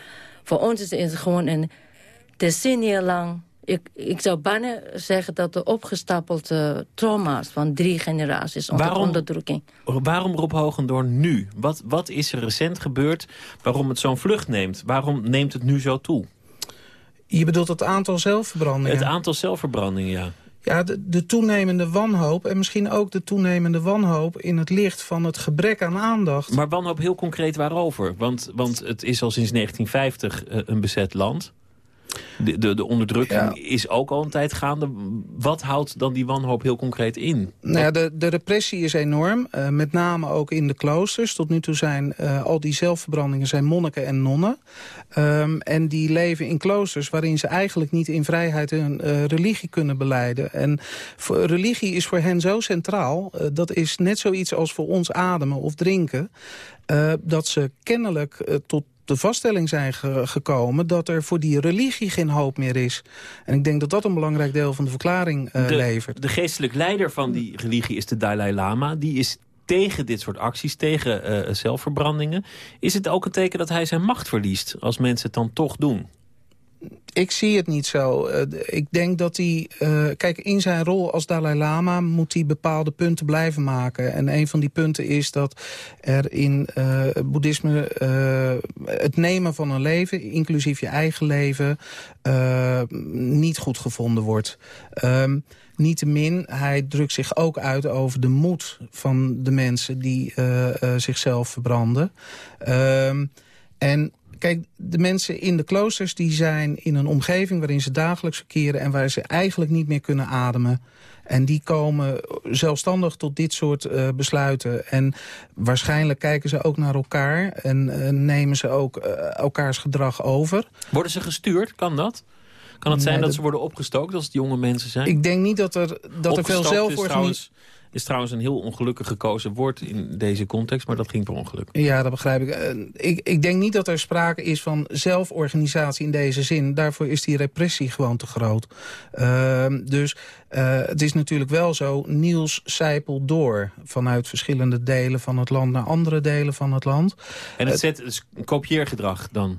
Speaker 29: voor ons is het gewoon een decennia lang... Ik, ik zou bijna zeggen dat de opgestapelde trauma's van drie generaties onder waarom, onderdrukking.
Speaker 7: Waarom Rob Hogendoorn nu? Wat, wat is er recent gebeurd waarom het zo'n vlucht neemt? Waarom neemt het nu zo toe?
Speaker 28: Je bedoelt het aantal zelfverbrandingen?
Speaker 7: Het aantal zelfverbrandingen, ja.
Speaker 28: Ja, de, de, toenemende wanhoop en misschien ook de toenemende wanhoop... in het licht van het gebrek aan aandacht.
Speaker 7: Maar wanhoop heel concreet waarover? Want, want het is al sinds 1950 uh, een bezet land. De, de, de onderdrukking ja. is ook al een tijd gaande. Wat houdt dan die wanhoop heel concreet in?
Speaker 28: Nou ja, de, de repressie is enorm. Uh, met name ook in de kloosters. Tot nu toe zijn uh, al die zelfverbrandingen zijn monniken en nonnen. Um, en die leven in kloosters waarin ze eigenlijk niet in vrijheid hun uh, religie kunnen beleiden. En voor, religie is voor hen zo centraal. dat is net zoiets als voor ons ademen of drinken. dat ze kennelijk tot de vaststelling zijn ge gekomen... dat er voor die religie geen hoop meer is. En ik denk dat dat een belangrijk deel van de verklaring uh,
Speaker 7: de,
Speaker 28: levert.
Speaker 7: De geestelijk leider van die religie is de Dalai Lama. Die is tegen dit soort acties, tegen uh, zelfverbrandingen. Is het ook een teken dat hij zijn macht verliest... als mensen het dan toch doen?
Speaker 28: Ik zie het niet zo. Eh, ik denk dat hij... eh, kijk, in zijn rol als Dalai Lama moet hij bepaalde punten blijven maken. En een van die punten is dat er in het boeddhisme... eh, het nemen van een leven, inclusief je eigen leven... niet goed gevonden wordt. Ehm Niettemin, hij drukt zich ook uit over de moed van de mensen die zichzelf verbranden. Ehm, en kijk, de mensen in de kloosters die zijn in een omgeving waarin ze dagelijks verkeren... en waar ze eigenlijk niet meer kunnen ademen. En die komen zelfstandig tot dit soort eh, besluiten. En waarschijnlijk kijken ze ook naar elkaar en eh, nemen ze ook eh, elkaars gedrag over.
Speaker 7: Worden ze gestuurd? Kan dat? Kan het zijn
Speaker 28: Nee,
Speaker 7: dat,
Speaker 28: dat-
Speaker 7: ze worden opgestookt als het jonge mensen zijn?
Speaker 28: Ik denk niet dat er, dat er veel zelforganisatie...
Speaker 7: is trouwens een heel ongelukkig gekozen woord in deze context, maar dat ging per ongeluk.
Speaker 28: Ja, dat begrijp ik. Eh, ik. Ik denk niet dat er sprake is van zelforganisatie in deze zin. Daarvoor is die repressie gewoon te groot. Ehm, dus eh, het is natuurlijk wel zo, Niels zijpelt door... vanuit verschillende delen van het land naar andere delen van het land.
Speaker 7: En het zet dus kopieergedrag dan?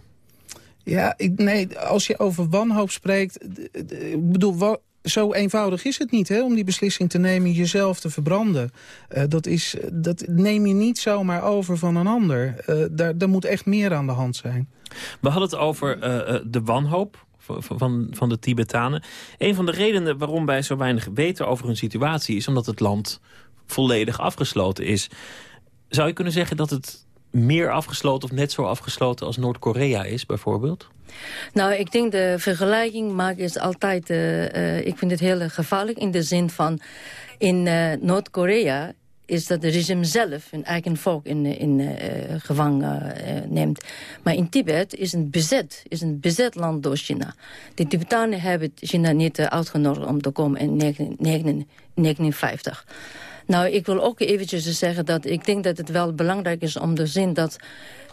Speaker 28: Ja, ik, nee, als je over wanhoop spreekt... Ik bedoel, zo eenvoudig is het niet hè, om die beslissing te nemen... jezelf te verbranden. Eh, dat, is, dat neem je niet zomaar over van een ander. Eh, daar, daar moet echt meer aan de hand zijn.
Speaker 7: We hadden het over eh, de wanhoop van, van de Tibetanen. Een van de redenen waarom wij zo weinig weten over hun situatie... is omdat het land volledig afgesloten is. Zou je kunnen zeggen dat het meer afgesloten of net zo afgesloten als Noord-Korea is bijvoorbeeld?
Speaker 29: Nou, ik denk de vergelijking maken is altijd... eh, eh, ik vind het heel gevaarlijk in de zin van... in eh, Noord-Korea is dat het regime zelf een eigen volk in, in eh, gevangen neemt. Maar in Tibet is een bezet, is een bezet land door China. De Tibetanen hebben China niet uitgenodigd om te komen in 1959. Nou, ik wil ook eventjes zeggen dat ik denk dat het wel belangrijk is om te zien dat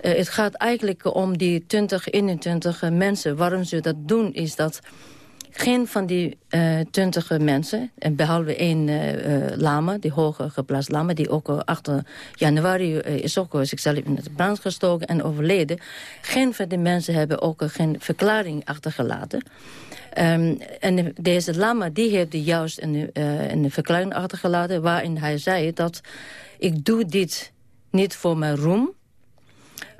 Speaker 29: eh, het gaat eigenlijk om die 20, 21 mensen. Waarom ze dat doen is dat geen van die eh 20 mensen, en behalve één eh, lama, die hoger geplaatst lama, die ook eh, 8 januari is ook zichzelf in het brand gestoken en overleden. Geen van die mensen hebben ook geen verklaring achtergelaten. Ehm, en deze lama die heeft juist een, eh, een verklaring achtergelaten... waarin hij zei dat ik doe dit niet voor mijn roem...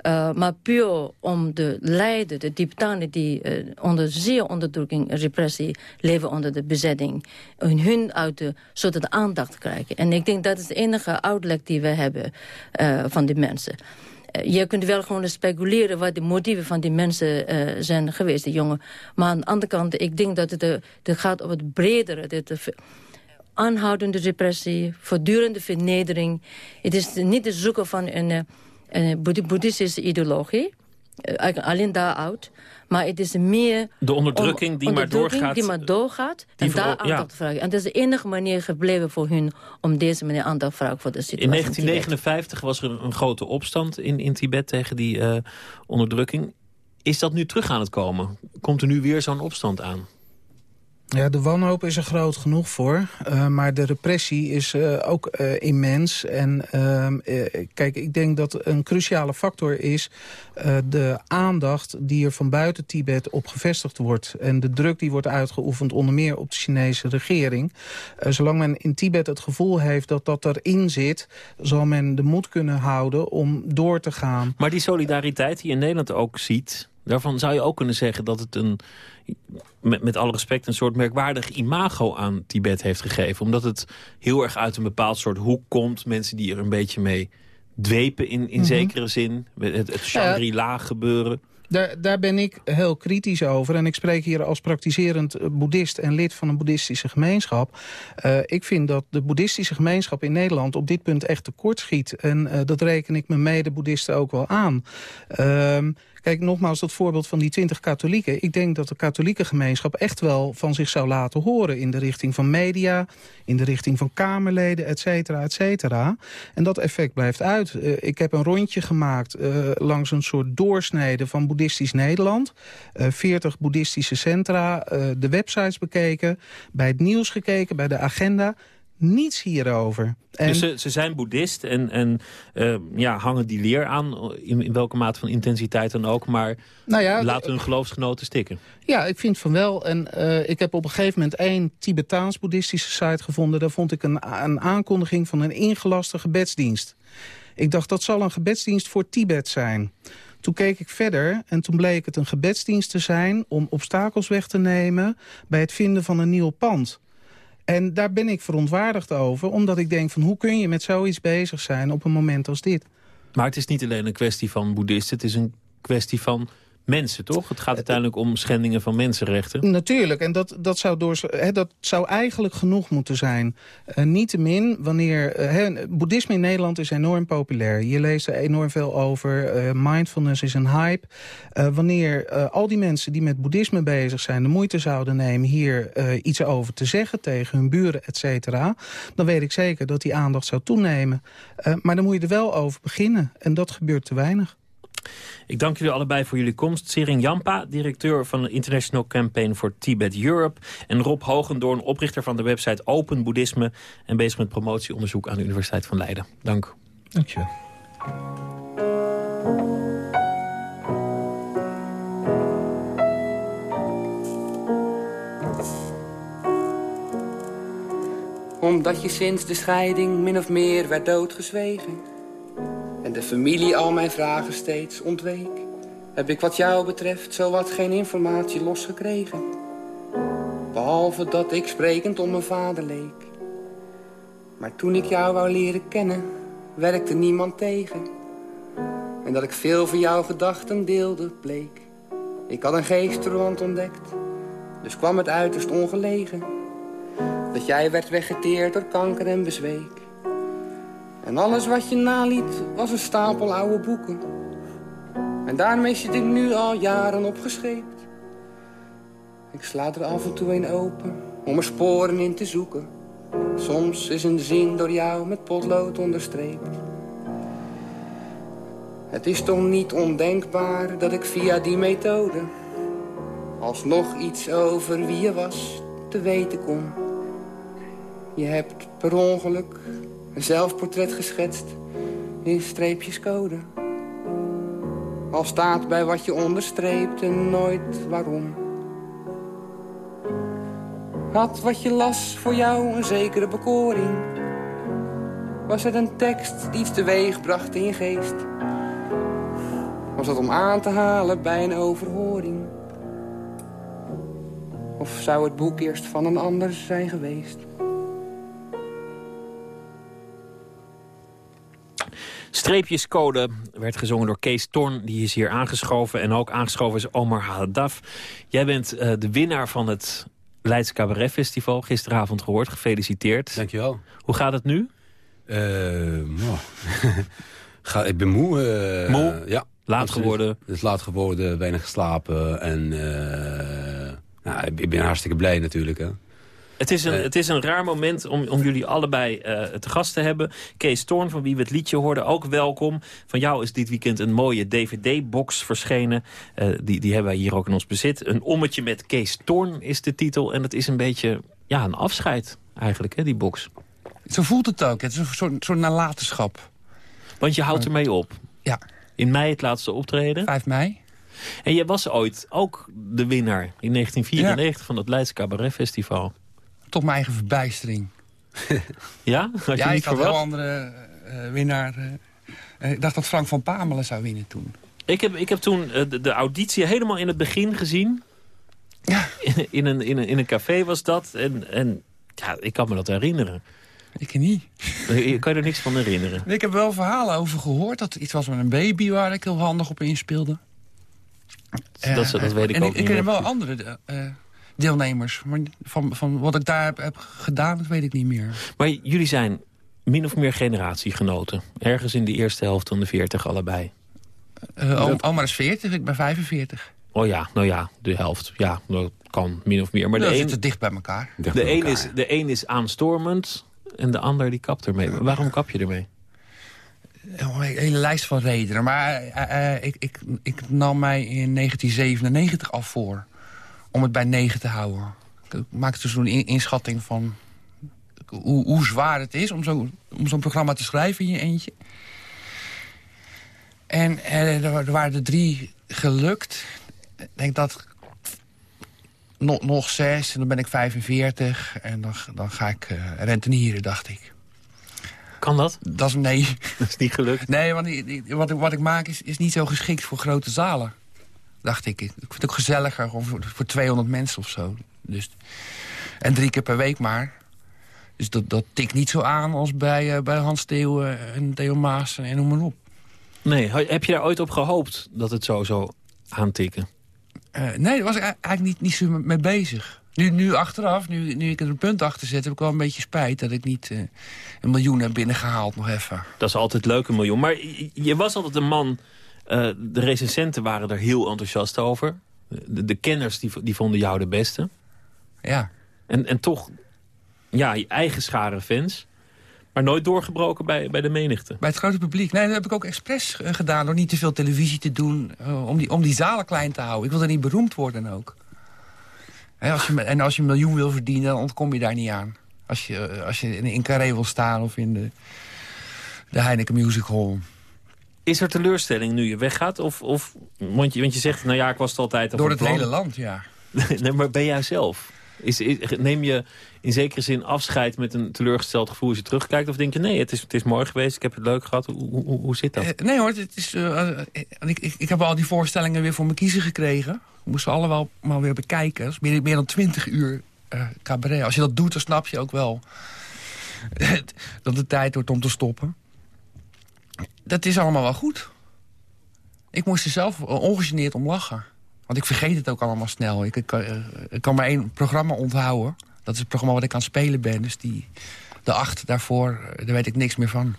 Speaker 29: Uh, maar puur om de lijden, de Tibetanen die uh, onder zeer onderdrukking, repressie leven onder de bezetting, hun, hun uit de, zodat de aandacht krijgen. En ik denk dat is de enige uitleg die we hebben van die mensen. Je kunt wel gewoon speculeren wat de motieven van die mensen zijn geweest, die jongen. Maar aan de andere kant, ik denk dat het, het gaat om het bredere, dit, aanhoudende repressie, voortdurende vernedering. Het is niet het zoeken van een een boeddhistische ideologie. Alleen daaruit. Maar het is meer...
Speaker 7: De onderdrukking die maar doorgaat.
Speaker 29: die maar doorgaat. En daar aandacht ja. vragen. En dat is de enige manier gebleven voor hun... om deze manier aandacht te vragen voor de situatie
Speaker 7: in 1959 was er een, een, grote opstand in, in Tibet tegen die uh, onderdrukking. Is dat nu terug aan het komen? Komt er nu weer zo'n opstand aan?
Speaker 28: Ja, de wanhoop is er groot genoeg voor. Uh, maar de repressie is uh, ook uh, immens. En kijk, ik denk dat een cruciale factor is... de aandacht die er van buiten Tibet op gevestigd wordt. En de druk die wordt uitgeoefend onder meer op de Chinese regering. zolang men in Tibet het gevoel heeft dat dat erin zit... zal men de moed kunnen houden om door te gaan.
Speaker 7: Maar die solidariteit die je in Nederland ook ziet... Daarvan zou je ook kunnen zeggen dat het een, met, met alle respect... een soort merkwaardig imago aan Tibet heeft gegeven. Omdat het heel erg uit een bepaald soort hoek komt. Mensen die er een beetje mee dwepen in, in mm -hmm. zekere zin. Het, het Shangri-La gebeuren.
Speaker 28: Daar, daar ben ik heel kritisch over. En ik spreek hier als praktiserend boeddhist en lid van een boeddhistische gemeenschap. Uh, ik vind dat de boeddhistische gemeenschap in Nederland op dit punt echt tekortschiet. En uh, dat reken ik mijn mede-boeddhisten ook wel aan. Uh, Kijk, nogmaals, dat voorbeeld van die twintig katholieken. Ik denk dat de katholieke gemeenschap echt wel van zich zou laten horen... in de richting van media, in de richting van kamerleden, et cetera, et cetera. En dat effect blijft uit. Uh, ik heb een rondje gemaakt uh, langs een soort doorsnede van boeddhistisch Nederland. Uh, 40 boeddhistische centra, de websites bekeken, bij het nieuws gekeken, bij de agenda niets hierover. En
Speaker 7: Dus ze, ze zijn boeddhist en, en eh, ja, hangen die leer aan, in, in welke mate van intensiteit dan ook, maar
Speaker 28: Nou ja,
Speaker 7: laten hun geloofsgenoten stikken.
Speaker 28: Ja, ik vind van wel. En eh, ik heb op een gegeven moment één Tibetaans-boeddhistische site gevonden. Daar vond ik een, een aankondiging van een ingelaste gebedsdienst. Ik dacht, dat zal een gebedsdienst voor Tibet zijn. Toen keek ik verder en toen bleek het een gebedsdienst te zijn... om obstakels weg te nemen bij het vinden van een nieuw pand. En daar ben ik verontwaardigd over, omdat ik denk van... hoe kun je met zoiets bezig zijn op een moment als dit?
Speaker 7: Maar het is niet alleen een kwestie van boeddhisten, het is een kwestie van mensen, toch? Het gaat uiteindelijk om schendingen van mensenrechten.
Speaker 28: Natuurlijk, en dat, dat, zou, door, dat zou eigenlijk genoeg moeten zijn. Uh, Niettemin, wanneer... eh, boeddhisme in Nederland is enorm populair. Je leest er enorm veel over. Eh, mindfulness is een hype. Eh, wanneer eh, al die mensen die met boeddhisme bezig zijn... de moeite zouden nemen hier eh, iets over te zeggen... tegen hun buren, et cetera... dan weet ik zeker dat die aandacht zou toenemen. Eh, maar dan moet je er wel over beginnen. En dat gebeurt te weinig.
Speaker 7: Ik dank jullie allebei voor jullie komst. Sering Jampa, directeur van de International Campaign for Tibet Europe. En Rob Hogendoorn, oprichter van de website Open Boeddhisme... en bezig met promotieonderzoek aan de Universiteit van Leiden. Dank.
Speaker 28: Dank je.
Speaker 30: Omdat je sinds de scheiding min of meer werd doodgezwegen. En de familie al mijn vragen steeds ontweek. Heb ik wat jou betreft zowat geen informatie losgekregen. Behalve dat ik sprekend om mijn vader leek. Maar toen ik jou wou leren kennen, werkte niemand tegen. En dat ik veel van jouw gedachten deelde, bleek. Ik had een geestverwant ontdekt, dus kwam het uiterst ongelegen. Dat jij werd weggeteerd door kanker en bezweek. En alles wat je naliet was een stapel oude boeken. En daarmee zit ik nu al jaren opgescheept. Ik sla er af en toe een open om er sporen in te zoeken. Soms is een zin door jou met potlood onderstreept. Het is toch niet ondenkbaar dat ik via die methode alsnog iets over wie je was te weten kom. Je hebt per ongeluk een zelfportret geschetst in streepjescode. Al staat bij wat je onderstreept en nooit waarom. Had wat je las voor jou een zekere bekoring? Was het een tekst die iets teweeg bracht in je geest? Was dat om aan te halen bij een overhoring? Of zou het boek eerst van een ander zijn geweest?
Speaker 7: Streepjescode werd gezongen door Kees Torn. Die is hier aangeschoven. En ook aangeschoven is Omar Haddaf. Jij bent uh, de winnaar van het Leids Cabaret Festival. Gisteravond gehoord. Gefeliciteerd.
Speaker 31: Dankjewel.
Speaker 7: Hoe gaat het nu?
Speaker 31: Uh, oh. Ga, ik ben moe. Uh,
Speaker 7: moe?
Speaker 31: Ja.
Speaker 7: Laat absoluut. geworden?
Speaker 31: Het is laat geworden, weinig geslapen. En nou, ik ben hartstikke blij natuurlijk. Hè.
Speaker 7: Het is, een, het is een raar moment om, om jullie allebei uh, te gast te hebben. Kees Toorn, van wie we het liedje hoorden, ook welkom. Van jou is dit weekend een mooie DVD-box verschenen. Uh, die, die hebben wij hier ook in ons bezit. Een ommetje met Kees Toorn is de titel. En het is een beetje ja, een afscheid eigenlijk, hè, die box.
Speaker 32: Zo voelt het ook. Het is een soort, soort nalatenschap.
Speaker 7: Want je houdt ermee op.
Speaker 32: Ja.
Speaker 7: In mei het laatste optreden.
Speaker 32: 5 mei.
Speaker 7: En je was ooit ook de winnaar in 1994 ja. van het Leids Cabaret Festival
Speaker 32: tot mijn eigen verbijstering.
Speaker 7: ja? Had je
Speaker 32: ja,
Speaker 7: niet
Speaker 32: ik had een andere uh, winnaar. Uh, ik dacht dat Frank van Pamelen zou winnen toen.
Speaker 7: Ik heb, ik heb toen uh, de, de, auditie helemaal in het begin gezien.
Speaker 32: Ja.
Speaker 7: In, in, een, in, een, in een café was dat. En, en ja, ik kan me dat herinneren.
Speaker 32: Ik niet.
Speaker 7: Je kan je er niks van herinneren.
Speaker 32: Ik heb wel verhalen over gehoord. Dat iets was met een baby waar ik heel handig op inspeelde.
Speaker 7: Dat, dat, dat weet ik
Speaker 32: en
Speaker 7: ook
Speaker 32: ik,
Speaker 7: niet.
Speaker 32: Ik ken wel andere deelnemers. Maar van, van wat ik daar heb, heb, gedaan, dat weet ik niet meer.
Speaker 7: Maar jullie zijn min of meer generatiegenoten. Ergens in de eerste helft van de 40 allebei.
Speaker 32: Uh, Oma is 40, ik ben 45.
Speaker 7: Oh ja, nou ja, de helft. Ja, dat kan min of meer. Maar
Speaker 32: nou,
Speaker 7: de
Speaker 32: een dicht bij elkaar.
Speaker 7: Dicht de, bij een elkaar. Is, de een is aanstormend en de ander die kapt ermee. Maar waarom kap je ermee?
Speaker 32: Een hele lijst van redenen. Maar uh, uh, ik, ik, ik nam mij in 1997 al voor om het bij 9 te houden. Ik maakte dus een inschatting van hoe, hoe zwaar het is om zo- om zo'n programma te schrijven in je eentje. En eh, er, wa- er waren er drie gelukt. Ik denk dat nog, nog zes en dan ben ik 45 en dan, dan ga ik eh, rentenieren, dacht ik.
Speaker 7: Kan dat?
Speaker 32: Dat is nee.
Speaker 7: Dat is niet gelukt.
Speaker 32: Nee, want die- die- wat, ik, wat ik maak is, is niet zo geschikt voor grote zalen. Dacht ik. Ik vind het ook gezelliger voor, voor 200 mensen of zo. Dus, en drie keer per week maar. Dus dat, dat tikt niet zo aan als bij, eh, bij Hans Theeuwen en Theo Maas en noem maar op.
Speaker 7: Nee, heb je daar ooit op gehoopt dat het zo zou aantikken?
Speaker 32: Eh, nee, daar was ik eigenlijk niet, niet zo mee bezig. Nu, nu achteraf, nu, nu ik er een punt achter zet... heb ik wel een beetje spijt dat ik niet eh, een miljoen heb binnengehaald nog even.
Speaker 7: Dat is altijd leuk, een miljoen. Maar je was altijd een man... eh, de recensenten waren er heel enthousiast over. De, de kenners die, die vonden jou de beste.
Speaker 32: Ja.
Speaker 7: En, en toch, ja, je eigen schare fans. Maar nooit doorgebroken bij, bij de menigte.
Speaker 32: Bij het grote publiek. Nee, dat heb ik ook expres eh, gedaan door niet te veel televisie te doen. eh, om, die, om die zalen klein te houden. Ik wilde niet beroemd worden ook. Als je, en als je een miljoen wil verdienen, dan ontkom je daar niet aan. Als je, als je in, in Carré wil staan of in de, de Heineken Music Hall.
Speaker 7: Is er teleurstelling nu je weggaat? Of, of, want, je, want je zegt, nou ja, ik was het altijd al
Speaker 32: Door het
Speaker 7: plan.
Speaker 32: hele land, ja.
Speaker 7: nee, maar ben jij zelf? Is, is- neem je in zekere zin afscheid met een teleurgesteld gevoel als je terugkijkt? Of denk je, nee, het is, het is mooi geweest, ik heb het leuk gehad. Hoe, hoe, hoe zit dat?
Speaker 32: Eh, nee hoor, het is, eh, eh, ik, ik, ik heb al die voorstellingen weer voor me kiezen gekregen. We moesten alle wel maar weer bekijken. Dat is meer, meer dan twintig uur eh, cabaret. Als je dat doet, dan snap je ook wel dat het tijd wordt om te stoppen. Dat is allemaal wel goed. Ik moest er zelf ongegeneerd om lachen. Want ik vergeet het ook allemaal snel. Ik, ik, kan- eh, ik kan maar één programma onthouden. Dat is het programma wat ik aan het spelen ben. Dus die, de acht daarvoor, eh, daar weet ik niks meer van.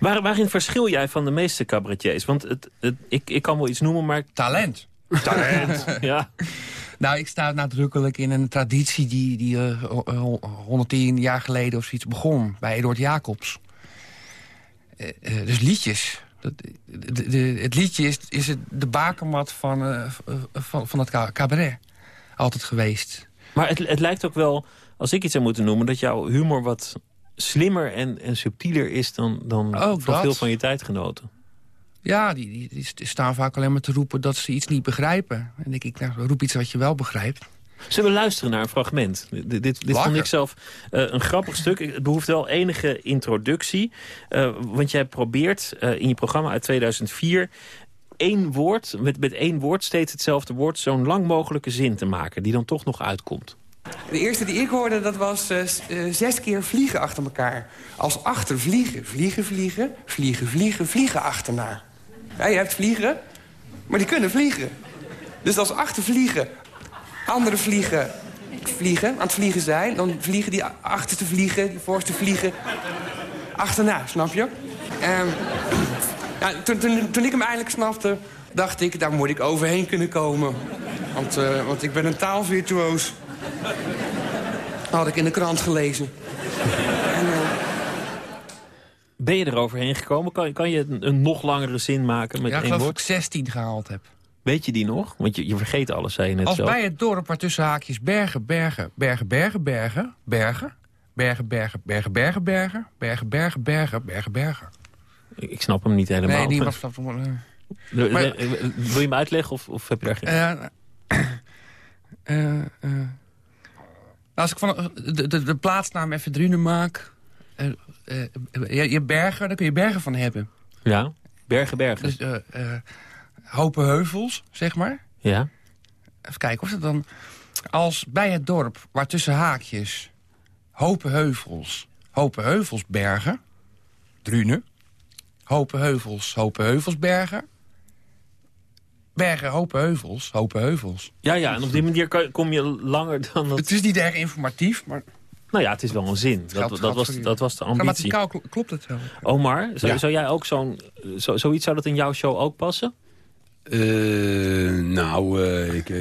Speaker 7: Waar, waarin verschil jij van de meeste cabaretiers? Want het, het, ik, ik kan wel iets noemen, maar...
Speaker 32: Talent.
Speaker 7: Talent, ja.
Speaker 32: Nou, ik sta nadrukkelijk in een traditie die, die eh, ho- ho- 110 jaar geleden of zoiets begon. Bij Eduard Jacobs. Eh, eh, dus liedjes. Dat, de, de- het liedje is, is het, de bakermat van, eh, van, van het ca- cabaret. Altijd geweest.
Speaker 7: Maar het, het lijkt ook wel, als ik iets zou moeten noemen... dat jouw humor wat slimmer en, en subtieler is dan, dan van
Speaker 32: dat.
Speaker 7: veel van je tijdgenoten.
Speaker 32: Ja, die, die, die st- staan vaak alleen maar te roepen dat ze iets niet begrijpen. En denk ik, nou, roep iets wat je wel begrijpt.
Speaker 7: Zullen we luisteren naar een fragment? Dit, dit, dit vond ik zelf eh, een grappig stuk. Het behoeft wel enige introductie. eh, want jij probeert eh, in je programma uit 2004... één woord, met, met één woord, steeds hetzelfde woord... zo'n lang mogelijke zin te maken, die dan toch nog uitkomt.
Speaker 30: De eerste die ik hoorde, dat was zes keer vliegen achter elkaar. Als achter vliegen. Vliegen, vliegen, vliegen, vliegen, vliegen achterna. Ja, je hebt vliegen, maar die kunnen vliegen. Dus als achter vliegen, andere vliegen vliegen, aan het vliegen zijn... dan vliegen die achterste vliegen, die voorste vliegen achterna, snap je? Ehm, ja, toen, toen, toen ik hem eindelijk snapte, dacht ik, daar moet ik overheen kunnen komen. Want, eh, want ik ben een taalvirtuoos. Had ik in de krant gelezen. En, eh,
Speaker 7: Ben je er overheen gekomen? Kan, kan je een, een nog langere zin maken met
Speaker 32: Ja, ik
Speaker 7: één
Speaker 32: geloof
Speaker 7: woord?
Speaker 32: dat ik 16 gehaald heb.
Speaker 7: Weet je die nog? Want je, je vergeet alles, zei je net
Speaker 32: Als
Speaker 7: zo.
Speaker 32: bij het dorp waar tussen haakjes bergen, bergen, bergen, bergen, bergen, bergen, bergen, bergen, bergen, bergen, bergen, bergen, bergen, bergen, bergen, bergen.
Speaker 7: Ik, ik snap hem niet helemaal.
Speaker 32: Nee, die was... eh,
Speaker 7: Wil-
Speaker 32: Maar-
Speaker 7: wil wil je hem uitleggen of, of heb je daar geen...
Speaker 32: Eh, eh, eh. Als ik van de, de, de plaatsnaam even Drunen maak... eh, eh, je, je bergen, daar kun je bergen van hebben.
Speaker 7: Ja, bergen, bergen.
Speaker 32: Dus eh, eh, hopen heuvels, zeg maar.
Speaker 7: Ja.
Speaker 32: Even kijken, of het dan... Als bij het dorp, waar tussen haakjes... Hopen heuvels, hopen heuvels bergen... Drunen. Hopen heuvels, hopen heuvels bergen... Bergen, hopen heuvels, hopen heuvels.
Speaker 7: Ja, ja, en op die manier kom je langer dan dat...
Speaker 32: Het is niet erg informatief, maar...
Speaker 7: Nou ja, het is wel een zin. Dat, dat, was, dat was de ambitie.
Speaker 32: Grammaticaal kl- klopt het wel.
Speaker 7: Omar, zou,
Speaker 31: Ja.
Speaker 7: zou jij ook zo'n... Zo, zoiets, zou dat in jouw show ook passen?
Speaker 31: Eh, nou, eh, ik... eh,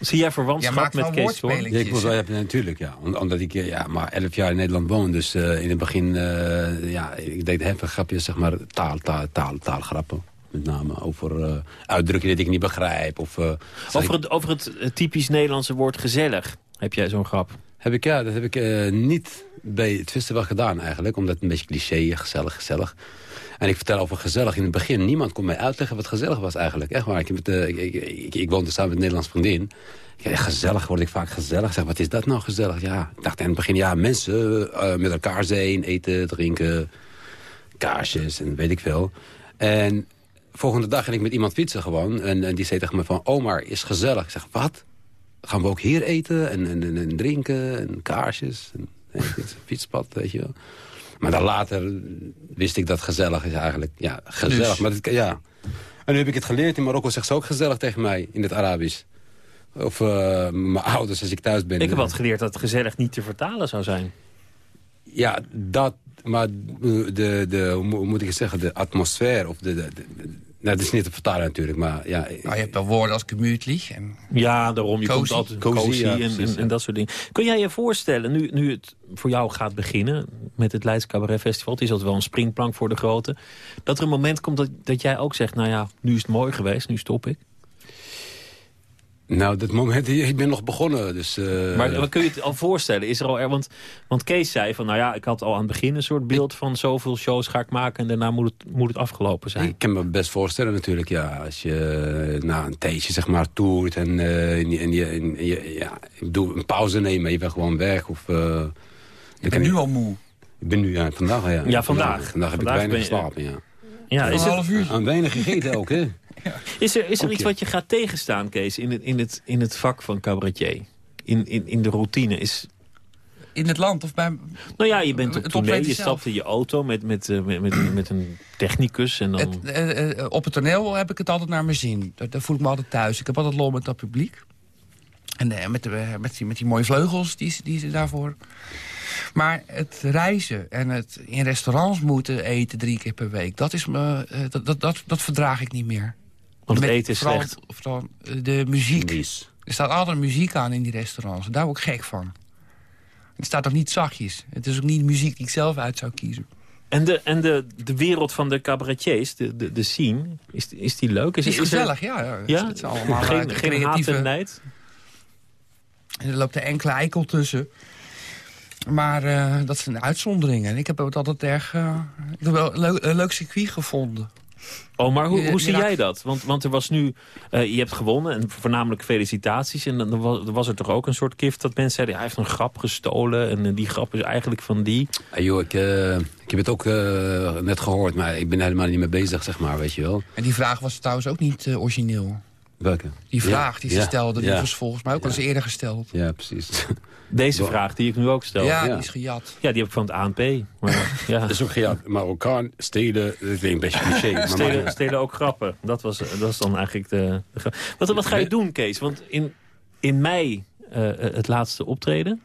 Speaker 7: Zie jij verwantschap met Kees?
Speaker 31: Ja, ik wel natuurlijk, ja. Om- Omdat ik ja, maar elf jaar in Nederland woon. Dus eh, in het begin, eh, ja, ik deed heftig grapjes, zeg maar, taal, taal, taal, taalgrappen. Met name over eh, uitdrukkingen die ik niet begrijp. Of, eh,
Speaker 7: Over het, over het typisch Nederlandse woord gezellig heb jij zo'n grap.
Speaker 31: Heb ik, ja, dat heb ik eh, niet bij het festival gedaan eigenlijk. Omdat het een beetje cliché, gezellig, gezellig. En ik vertel over gezellig. In het begin, niemand kon mij uitleggen wat gezellig was eigenlijk. Echt waar. Ik, eh, ik, ik, ik, woonde samen met een Nederlands vriendin. Ja, gezellig word ik vaak gezellig. Zeg, wat is dat nou gezellig? Ja, ik dacht in het begin, ja, mensen eh, met elkaar zijn, eten, drinken, kaarsjes en weet ik veel. En volgende dag ging ik met iemand fietsen gewoon. En, en die zei tegen me van, Omar, is gezellig. Ik zeg, wat? Gaan we ook hier eten en, en, en, en drinken en kaarsjes? En, het fietspad, weet je wel. Maar dan later wist ik dat gezellig is eigenlijk. Ja, gezellig.
Speaker 32: Dus-
Speaker 31: Maar het, ja. En nu heb ik het geleerd. In Marokko zegt ze ook gezellig tegen mij in het Arabisch. Of eh, mijn ouders als ik thuis ben.
Speaker 7: Ik heb wat geleerd dat gezellig niet te vertalen zou zijn.
Speaker 31: Ja, dat, maar de, de, hoe mo- hoe moet ik het zeggen, de atmosfeer of de... de, de- nou, dat is niet te vertalen natuurlijk, maar ja...
Speaker 32: Nou, je hebt wel woorden als gemütlich en
Speaker 7: Ja, daarom. Je
Speaker 32: Cozy.
Speaker 7: komt altijd
Speaker 31: Cozy,
Speaker 7: cozy,
Speaker 31: ja,
Speaker 7: en, en dat soort dingen. Kun jij je voorstellen, nu, nu het voor jou gaat beginnen... met het Leids Cabaret Festival, het is altijd wel een springplank voor de grote... dat er een moment komt dat, dat jij ook zegt... nou ja, nu is het mooi geweest, nu stop ik.
Speaker 31: Nou, dat moment, ik ben nog begonnen, dus... eh,
Speaker 7: Maar wat kun je het al voorstellen? Is er al er, want, want Kees zei van, nou ja, ik had al aan het begin een soort beeld van zoveel shows ga ik maken en daarna moet het, moet het afgelopen zijn.
Speaker 31: Ik kan me best voorstellen natuurlijk, ja. Als je na een tijdje, zeg maar, toert en, eh, en, je, en, je, en je- ja, ik bedoel, een pauze nemen, je bent gewoon weg. Of, eh,
Speaker 32: ik ben nu al moe.
Speaker 31: Ik ben nu, ja, vandaag, ja.
Speaker 7: Ja, vandaag.
Speaker 31: Vandaag heb
Speaker 7: Vandaag
Speaker 31: ik weinig
Speaker 7: je-
Speaker 31: geslapen, ja.
Speaker 7: Ja, is,
Speaker 32: een
Speaker 7: het,
Speaker 32: half uur.
Speaker 31: Aan weinig gegeten ook, hè.
Speaker 7: Is er, is er iets wat je gaat tegenstaan, Kees, in het, in het, in het vak van cabaretier? In, in, in de routine? Is,
Speaker 32: In het land of bij...
Speaker 7: nou ja, je bent op
Speaker 32: optreden
Speaker 7: je stapt in je auto met, met, eh, met, met, met een technicus en dan...
Speaker 32: Het, eh, eh, op het toneel heb ik het altijd naar mijn zin. Daar, daar voel ik me altijd thuis. Ik heb altijd lol met dat publiek. En eh, met, de, met, die, met die mooie vleugels die, ze- die ze daarvoor... Maar het reizen en het in restaurants moeten eten drie keer per week... dat, is me, dat, dat, dat, dat verdraag ik niet meer.
Speaker 7: Want het
Speaker 32: Met
Speaker 7: eten is
Speaker 32: vooral-
Speaker 7: slecht.
Speaker 32: vooral, de muziek.
Speaker 31: Nice.
Speaker 32: Er staat altijd muziek aan in die restaurants. Daar word ik gek van. Het staat ook niet zachtjes. Het is ook niet muziek die ik zelf uit zou kiezen.
Speaker 7: En, de, en de, de wereld van de cabaretiers, de, de, de scene, is, is die leuk?
Speaker 32: Het is
Speaker 7: er-
Speaker 32: gezellig, ja. ja. Het-
Speaker 7: Ja?
Speaker 32: Het, is allemaal
Speaker 7: geen,
Speaker 32: eh,
Speaker 7: geen haat
Speaker 32: creatieve...
Speaker 7: en nijd?
Speaker 32: En er loopt een enkele eikel tussen. Maar eh, dat zijn uitzonderingen. En ik heb het altijd erg... eh, ik heb wel een leuk, een leuk circuit gevonden.
Speaker 7: Oh, maar hoe,
Speaker 32: Je-
Speaker 7: hoe zie jij dat? Want, want er was nu, eh, je hebt gewonnen en voornamelijk felicitaties. En dan was, was er toch ook een soort gift dat mensen zeiden... hij heeft een grap gestolen en eh, die grap is eigenlijk van die.
Speaker 31: Ah, joh, ik, eh, ik heb het ook eh, net gehoord, maar ik ben helemaal niet mee bezig, zeg maar, weet je wel.
Speaker 32: En die vraag was trouwens ook niet eh, origineel.
Speaker 31: Welke?
Speaker 32: Die vraag
Speaker 31: Ja,
Speaker 32: die ze
Speaker 31: ja,
Speaker 32: stelde, die
Speaker 31: ja.
Speaker 32: was volgens mij ook al eens eerder gesteld.
Speaker 31: Ja, precies.
Speaker 7: Deze vraag die ik nu ook stel.
Speaker 32: Ja,
Speaker 31: ja.
Speaker 32: die is gejat.
Speaker 7: Ja, die heb ik van het ANP. Maar, ja.
Speaker 31: Dat is ook ja, Marokkaan, steden, dat ik een beetje cliché. maar
Speaker 7: Stelen,
Speaker 31: maar-
Speaker 7: stelen ook grappen. Dat was, dat was dan eigenlijk de, de grap. Wat, wat ga je doen, Kees? Want in, in mei eh, het laatste optreden.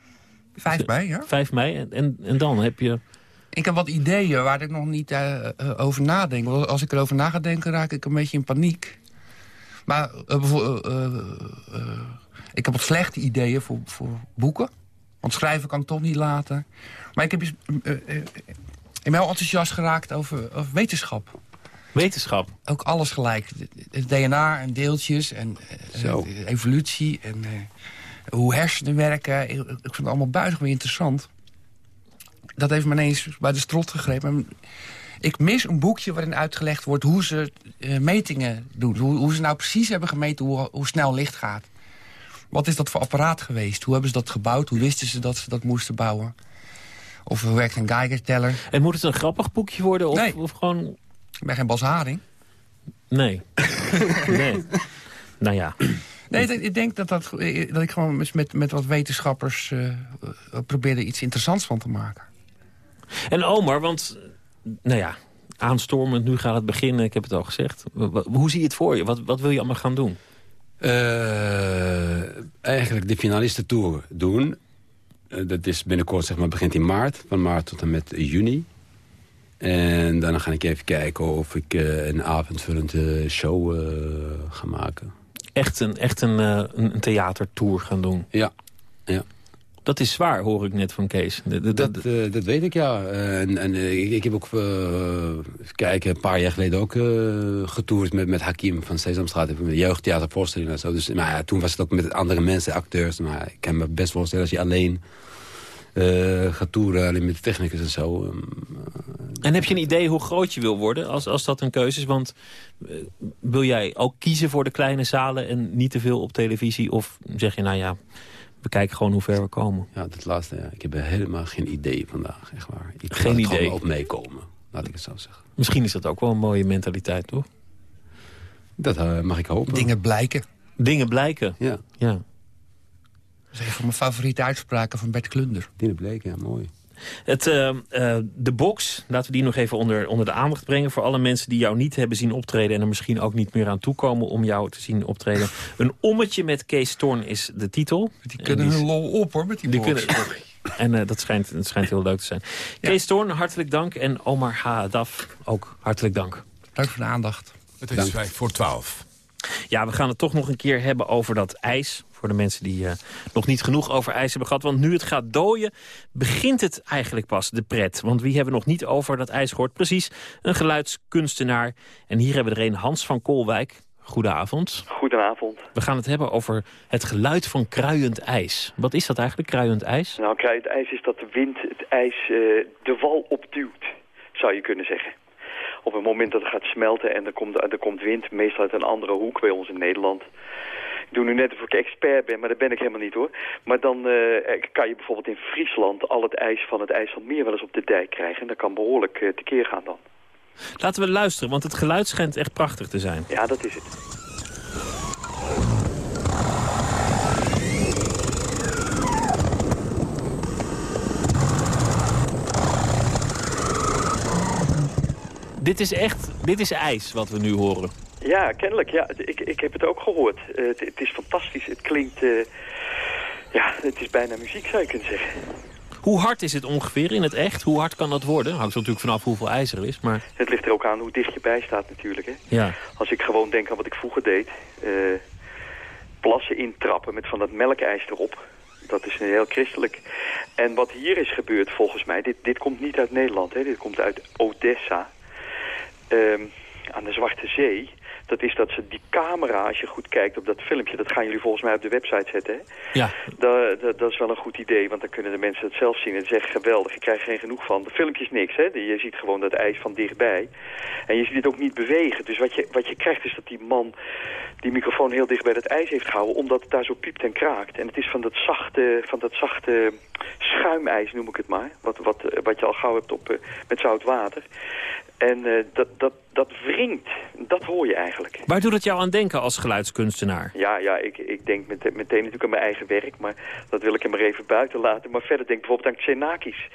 Speaker 32: 5 mei, ja.
Speaker 7: 5 mei. En, en, en dan heb je...
Speaker 32: Ik heb wat ideeën waar ik nog niet eh, eh, over nadenk. Want als ik erover na ga denken, raak ik een beetje in paniek. Maar eh, eh, eh, ik heb wat slechte ideeën voor, voor boeken. Want schrijven kan ik toch niet laten. Maar ik heb ik ben wel enthousiast geraakt over, over wetenschap.
Speaker 7: Wetenschap.
Speaker 32: Ook alles gelijk. Het DNA en deeltjes en
Speaker 31: Zo.
Speaker 32: evolutie en hoe hersenen werken. Ik, ik vind het allemaal buitengewoon interessant. Dat heeft me ineens bij de strot gegrepen. Ik mis een boekje waarin uitgelegd wordt hoe ze eh, metingen doen. Hoe, hoe ze nou precies hebben gemeten hoe, hoe snel licht gaat. Wat is dat voor apparaat geweest? Hoe hebben ze dat gebouwd? Hoe wisten ze dat ze dat moesten bouwen? Of hoe werkt een Geiger-teller?
Speaker 7: En moet het een grappig boekje worden? Of,
Speaker 32: Nee.
Speaker 7: of gewoon...
Speaker 32: Ik ben geen Bas Haring.
Speaker 7: Nee. nee. Nou ja.
Speaker 32: Nee, ik- denk dat, dat, dat ik gewoon met- met, wat wetenschappers eh, probeerde iets interessants van te maken.
Speaker 7: En Omar, want... Nou ja, aanstormend, nu gaat het beginnen. Ik heb het al gezegd. Hoe zie je het voor je? Wat, wat wil je allemaal gaan doen?
Speaker 31: Eh, eigenlijk de finalistentour doen. Eh, dat is binnenkort, zeg maar, begint in maart. Van maart tot en met juni. En dan ga ik even kijken of ik eh, een avondvullende show ga maken.
Speaker 7: Echt een, echt een, een een theatertour gaan doen?
Speaker 31: Ja, ja.
Speaker 7: Dat is zwaar, hoor ik net van Kees.
Speaker 31: Dat, eh, dat weet ik, ja. En, en eh, ik, ik heb ook, eh, even kijken, een paar jaar geleden ook eh getoerd met, met Hakim van Sesamstraat. Met jeugdtheatervoorstellingen en zo. Dus, maar ja, toen was het ook met andere mensen, acteurs. Maar ik kan me best voorstellen als je alleen eh ga toeren alleen met de technicus en zo. Ehm,
Speaker 7: En heb je een idee hoe groot je wil worden als, als dat een keuze is? Want eh, wil jij ook kiezen voor de kleine zalen en niet te veel op televisie? Of zeg je, nou ja, we kijken gewoon hoe ver we komen?
Speaker 31: Ja, dat laatste, ja. Ik heb helemaal geen idee vandaag, echt waar. Ik
Speaker 7: Geen idee.
Speaker 31: gewoon op meekomen, laat ik het zo zeggen.
Speaker 7: Misschien is dat ook wel een mooie mentaliteit, toch?
Speaker 31: Dat eh, mag ik hopen.
Speaker 32: Dingen blijken.
Speaker 7: Dingen blijken.
Speaker 31: Ja.
Speaker 7: ja.
Speaker 32: Dat is een van mijn favoriete uitspraken van Bert Klunder.
Speaker 31: Dingen blijken, ja, mooi.
Speaker 7: Het, eh, eh, de box, laten we die nog even onder, onder de aandacht brengen... voor alle mensen die jou niet hebben zien optreden... en er misschien ook niet meer aan toekomen om jou te zien optreden. Een ommetje met Kees Torn is de titel.
Speaker 32: Die kunnen
Speaker 7: En
Speaker 32: hun lol op, hoor, met die,
Speaker 7: die
Speaker 32: box.
Speaker 7: kunnen, En eh, dat, schijnt, dat schijnt heel leuk te zijn. Kees Torn, hartelijk dank. En Omar Haadaf, ook hartelijk dank.
Speaker 32: Dank voor de aandacht.
Speaker 6: Het is vijf voor twaalf.
Speaker 7: Ja, we gaan het toch nog een keer hebben over dat ijs. Voor de mensen die eh, nog niet genoeg over ijs hebben gehad. Want nu het gaat dooien, begint het eigenlijk pas, de pret. Want wie hebben we nog niet over dat ijs gehoord? Precies, een geluidskunstenaar. En hier hebben we er een, Hans van Kolwijk. Goedenavond.
Speaker 33: Goedenavond.
Speaker 7: We gaan het hebben over het geluid van kruiend ijs. Wat is dat eigenlijk, kruiend ijs?
Speaker 33: Nou, kruid ijs is dat de wind het ijs eh, de wal opduwt, zou je kunnen zeggen. Op het moment dat het gaat smelten en er komt, er komt wind, meestal uit een andere hoek bij ons in Nederland. Ik doe nu net of ik expert ben, maar dat ben ik helemaal niet hoor. Maar dan eh, kan je bijvoorbeeld in Friesland al het ijs van het IJsselmeer wel eens op de dijk krijgen. En dat kan behoorlijk eh, tekeer gaan dan.
Speaker 7: Laten we luisteren, want het geluid schijnt echt prachtig te zijn.
Speaker 33: Ja, dat is het.
Speaker 7: Dit is echt, dit is ijs wat we nu horen.
Speaker 33: Ja, kennelijk. Ja, ik, ik heb het ook gehoord. Eh, het, het is fantastisch. Het klinkt... eh, ja, het is bijna muziek, zou je kunnen zeggen.
Speaker 7: Hoe hard is het ongeveer in het echt? Hoe hard kan dat worden? Hangt er natuurlijk vanaf hoeveel ijs er is, maar...
Speaker 33: Het ligt er ook aan hoe dicht je bij staat natuurlijk. Hè?
Speaker 7: Ja.
Speaker 33: Als ik gewoon denk aan wat ik vroeger deed. eh, plassen intrappen met van dat melkijs erop. Dat is heel christelijk. En wat hier is gebeurd volgens mij... Dit, dit komt niet uit Nederland. Hè? Dit komt uit Odessa. Ehm, aan de Zwarte Zee. Dat is dat ze die camera, als je goed kijkt op dat filmpje... dat gaan jullie volgens mij op de website zetten, hè?
Speaker 7: Ja.
Speaker 33: Dat, dat, dat is wel een goed idee, want dan kunnen de mensen het zelf zien. Is echt geweldig, je krijgt geen genoeg van. De filmpje is niks, hè? Je ziet gewoon dat ijs van dichtbij. En je ziet het ook niet bewegen. Dus wat je, wat je krijgt is dat die man die microfoon heel dicht bij dat ijs heeft gehouden... omdat het daar zo piept en kraakt. En het is van dat zachte, van dat zachte schuimijs, noem ik het maar. Wat, wat, wat je al gauw hebt op, eh, met zout water. En eh, dat, dat, dat wringt. Dat hoor je eigenlijk.
Speaker 7: Waar doet het jou aan denken als geluidskunstenaar?
Speaker 33: Ja, ja ik, ik denk meteen, meteen natuurlijk aan mijn eigen werk, maar dat wil ik hem maar even buiten laten. Maar verder denk ik bijvoorbeeld aan Xenakis,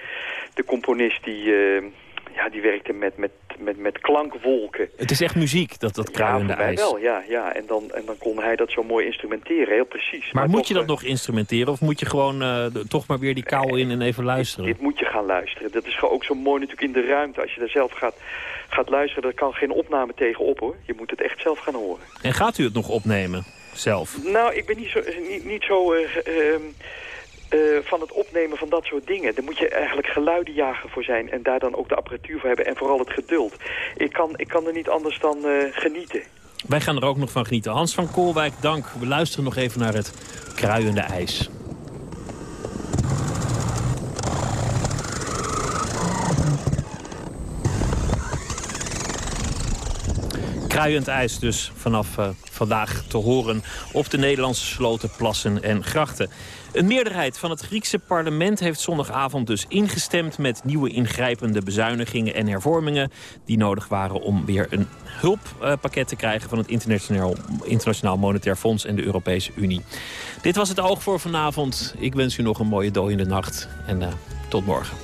Speaker 33: de componist die, eh, ja, die werkte met, met, met, met klankwolken.
Speaker 7: Het is echt muziek, dat, dat
Speaker 33: Ja,
Speaker 7: kruiende
Speaker 33: mij
Speaker 7: ijs.
Speaker 33: wel, ja. ja. En, dan, en dan kon hij dat zo mooi instrumenteren, heel precies.
Speaker 7: Maar moet
Speaker 33: toch,
Speaker 7: je dat
Speaker 33: eh,
Speaker 7: nog instrumenteren? Of moet je gewoon eh, toch maar weer die kou in en even luisteren?
Speaker 33: Dit moet je gaan luisteren. Dat is gewoon ook zo mooi natuurlijk in de ruimte. Als je daar zelf gaat, gaat luisteren, daar kan geen opname tegenop hoor. Je moet het echt zelf gaan horen.
Speaker 7: En gaat u het nog opnemen? Zelf?
Speaker 33: Nou, ik ben niet zo, niet, niet zo eh, eh, van het opnemen van dat soort dingen. Daar moet je eigenlijk geluidenjager voor zijn en daar dan ook de apparatuur voor hebben en vooral het geduld. Ik kan, ik kan er niet anders dan eh, genieten.
Speaker 7: Wij gaan er ook nog van genieten. Hans van Koolwijk, dank. We luisteren nog even naar het kruiende ijs. Kruiend ijs dus vanaf eh, vandaag te horen op de Nederlandse sloten, plassen en grachten. Een meerderheid van het Griekse parlement heeft zondagavond dus ingestemd met nieuwe ingrijpende bezuinigingen en hervormingen die nodig waren om weer een hulppakket te krijgen van het Internationaal, Internationaal Monetair Fonds en de Europese Unie. Dit was het oog voor vanavond. Ik wens u nog een mooie dooiende nacht en eh, tot morgen.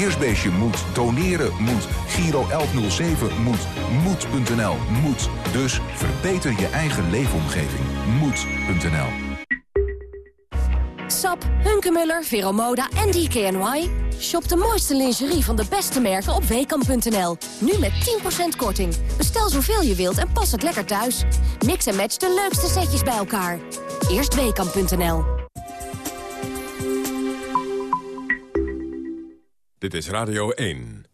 Speaker 6: Kinderfeestje moet. Doneren moet. Giro 1107 moet. Moed.nl moet. Dus verbeter je eigen leefomgeving. Moed.nl
Speaker 34: Sap, Hunkemuller, Veromoda en DKNY. Shop de mooiste lingerie van de beste merken op weekamp.nl. Nu met 10% korting. Bestel zoveel je wilt en pas het lekker thuis. Mix en match de leukste setjes bij elkaar. Eerst weekamp.nl.
Speaker 35: Dit is Radio 1.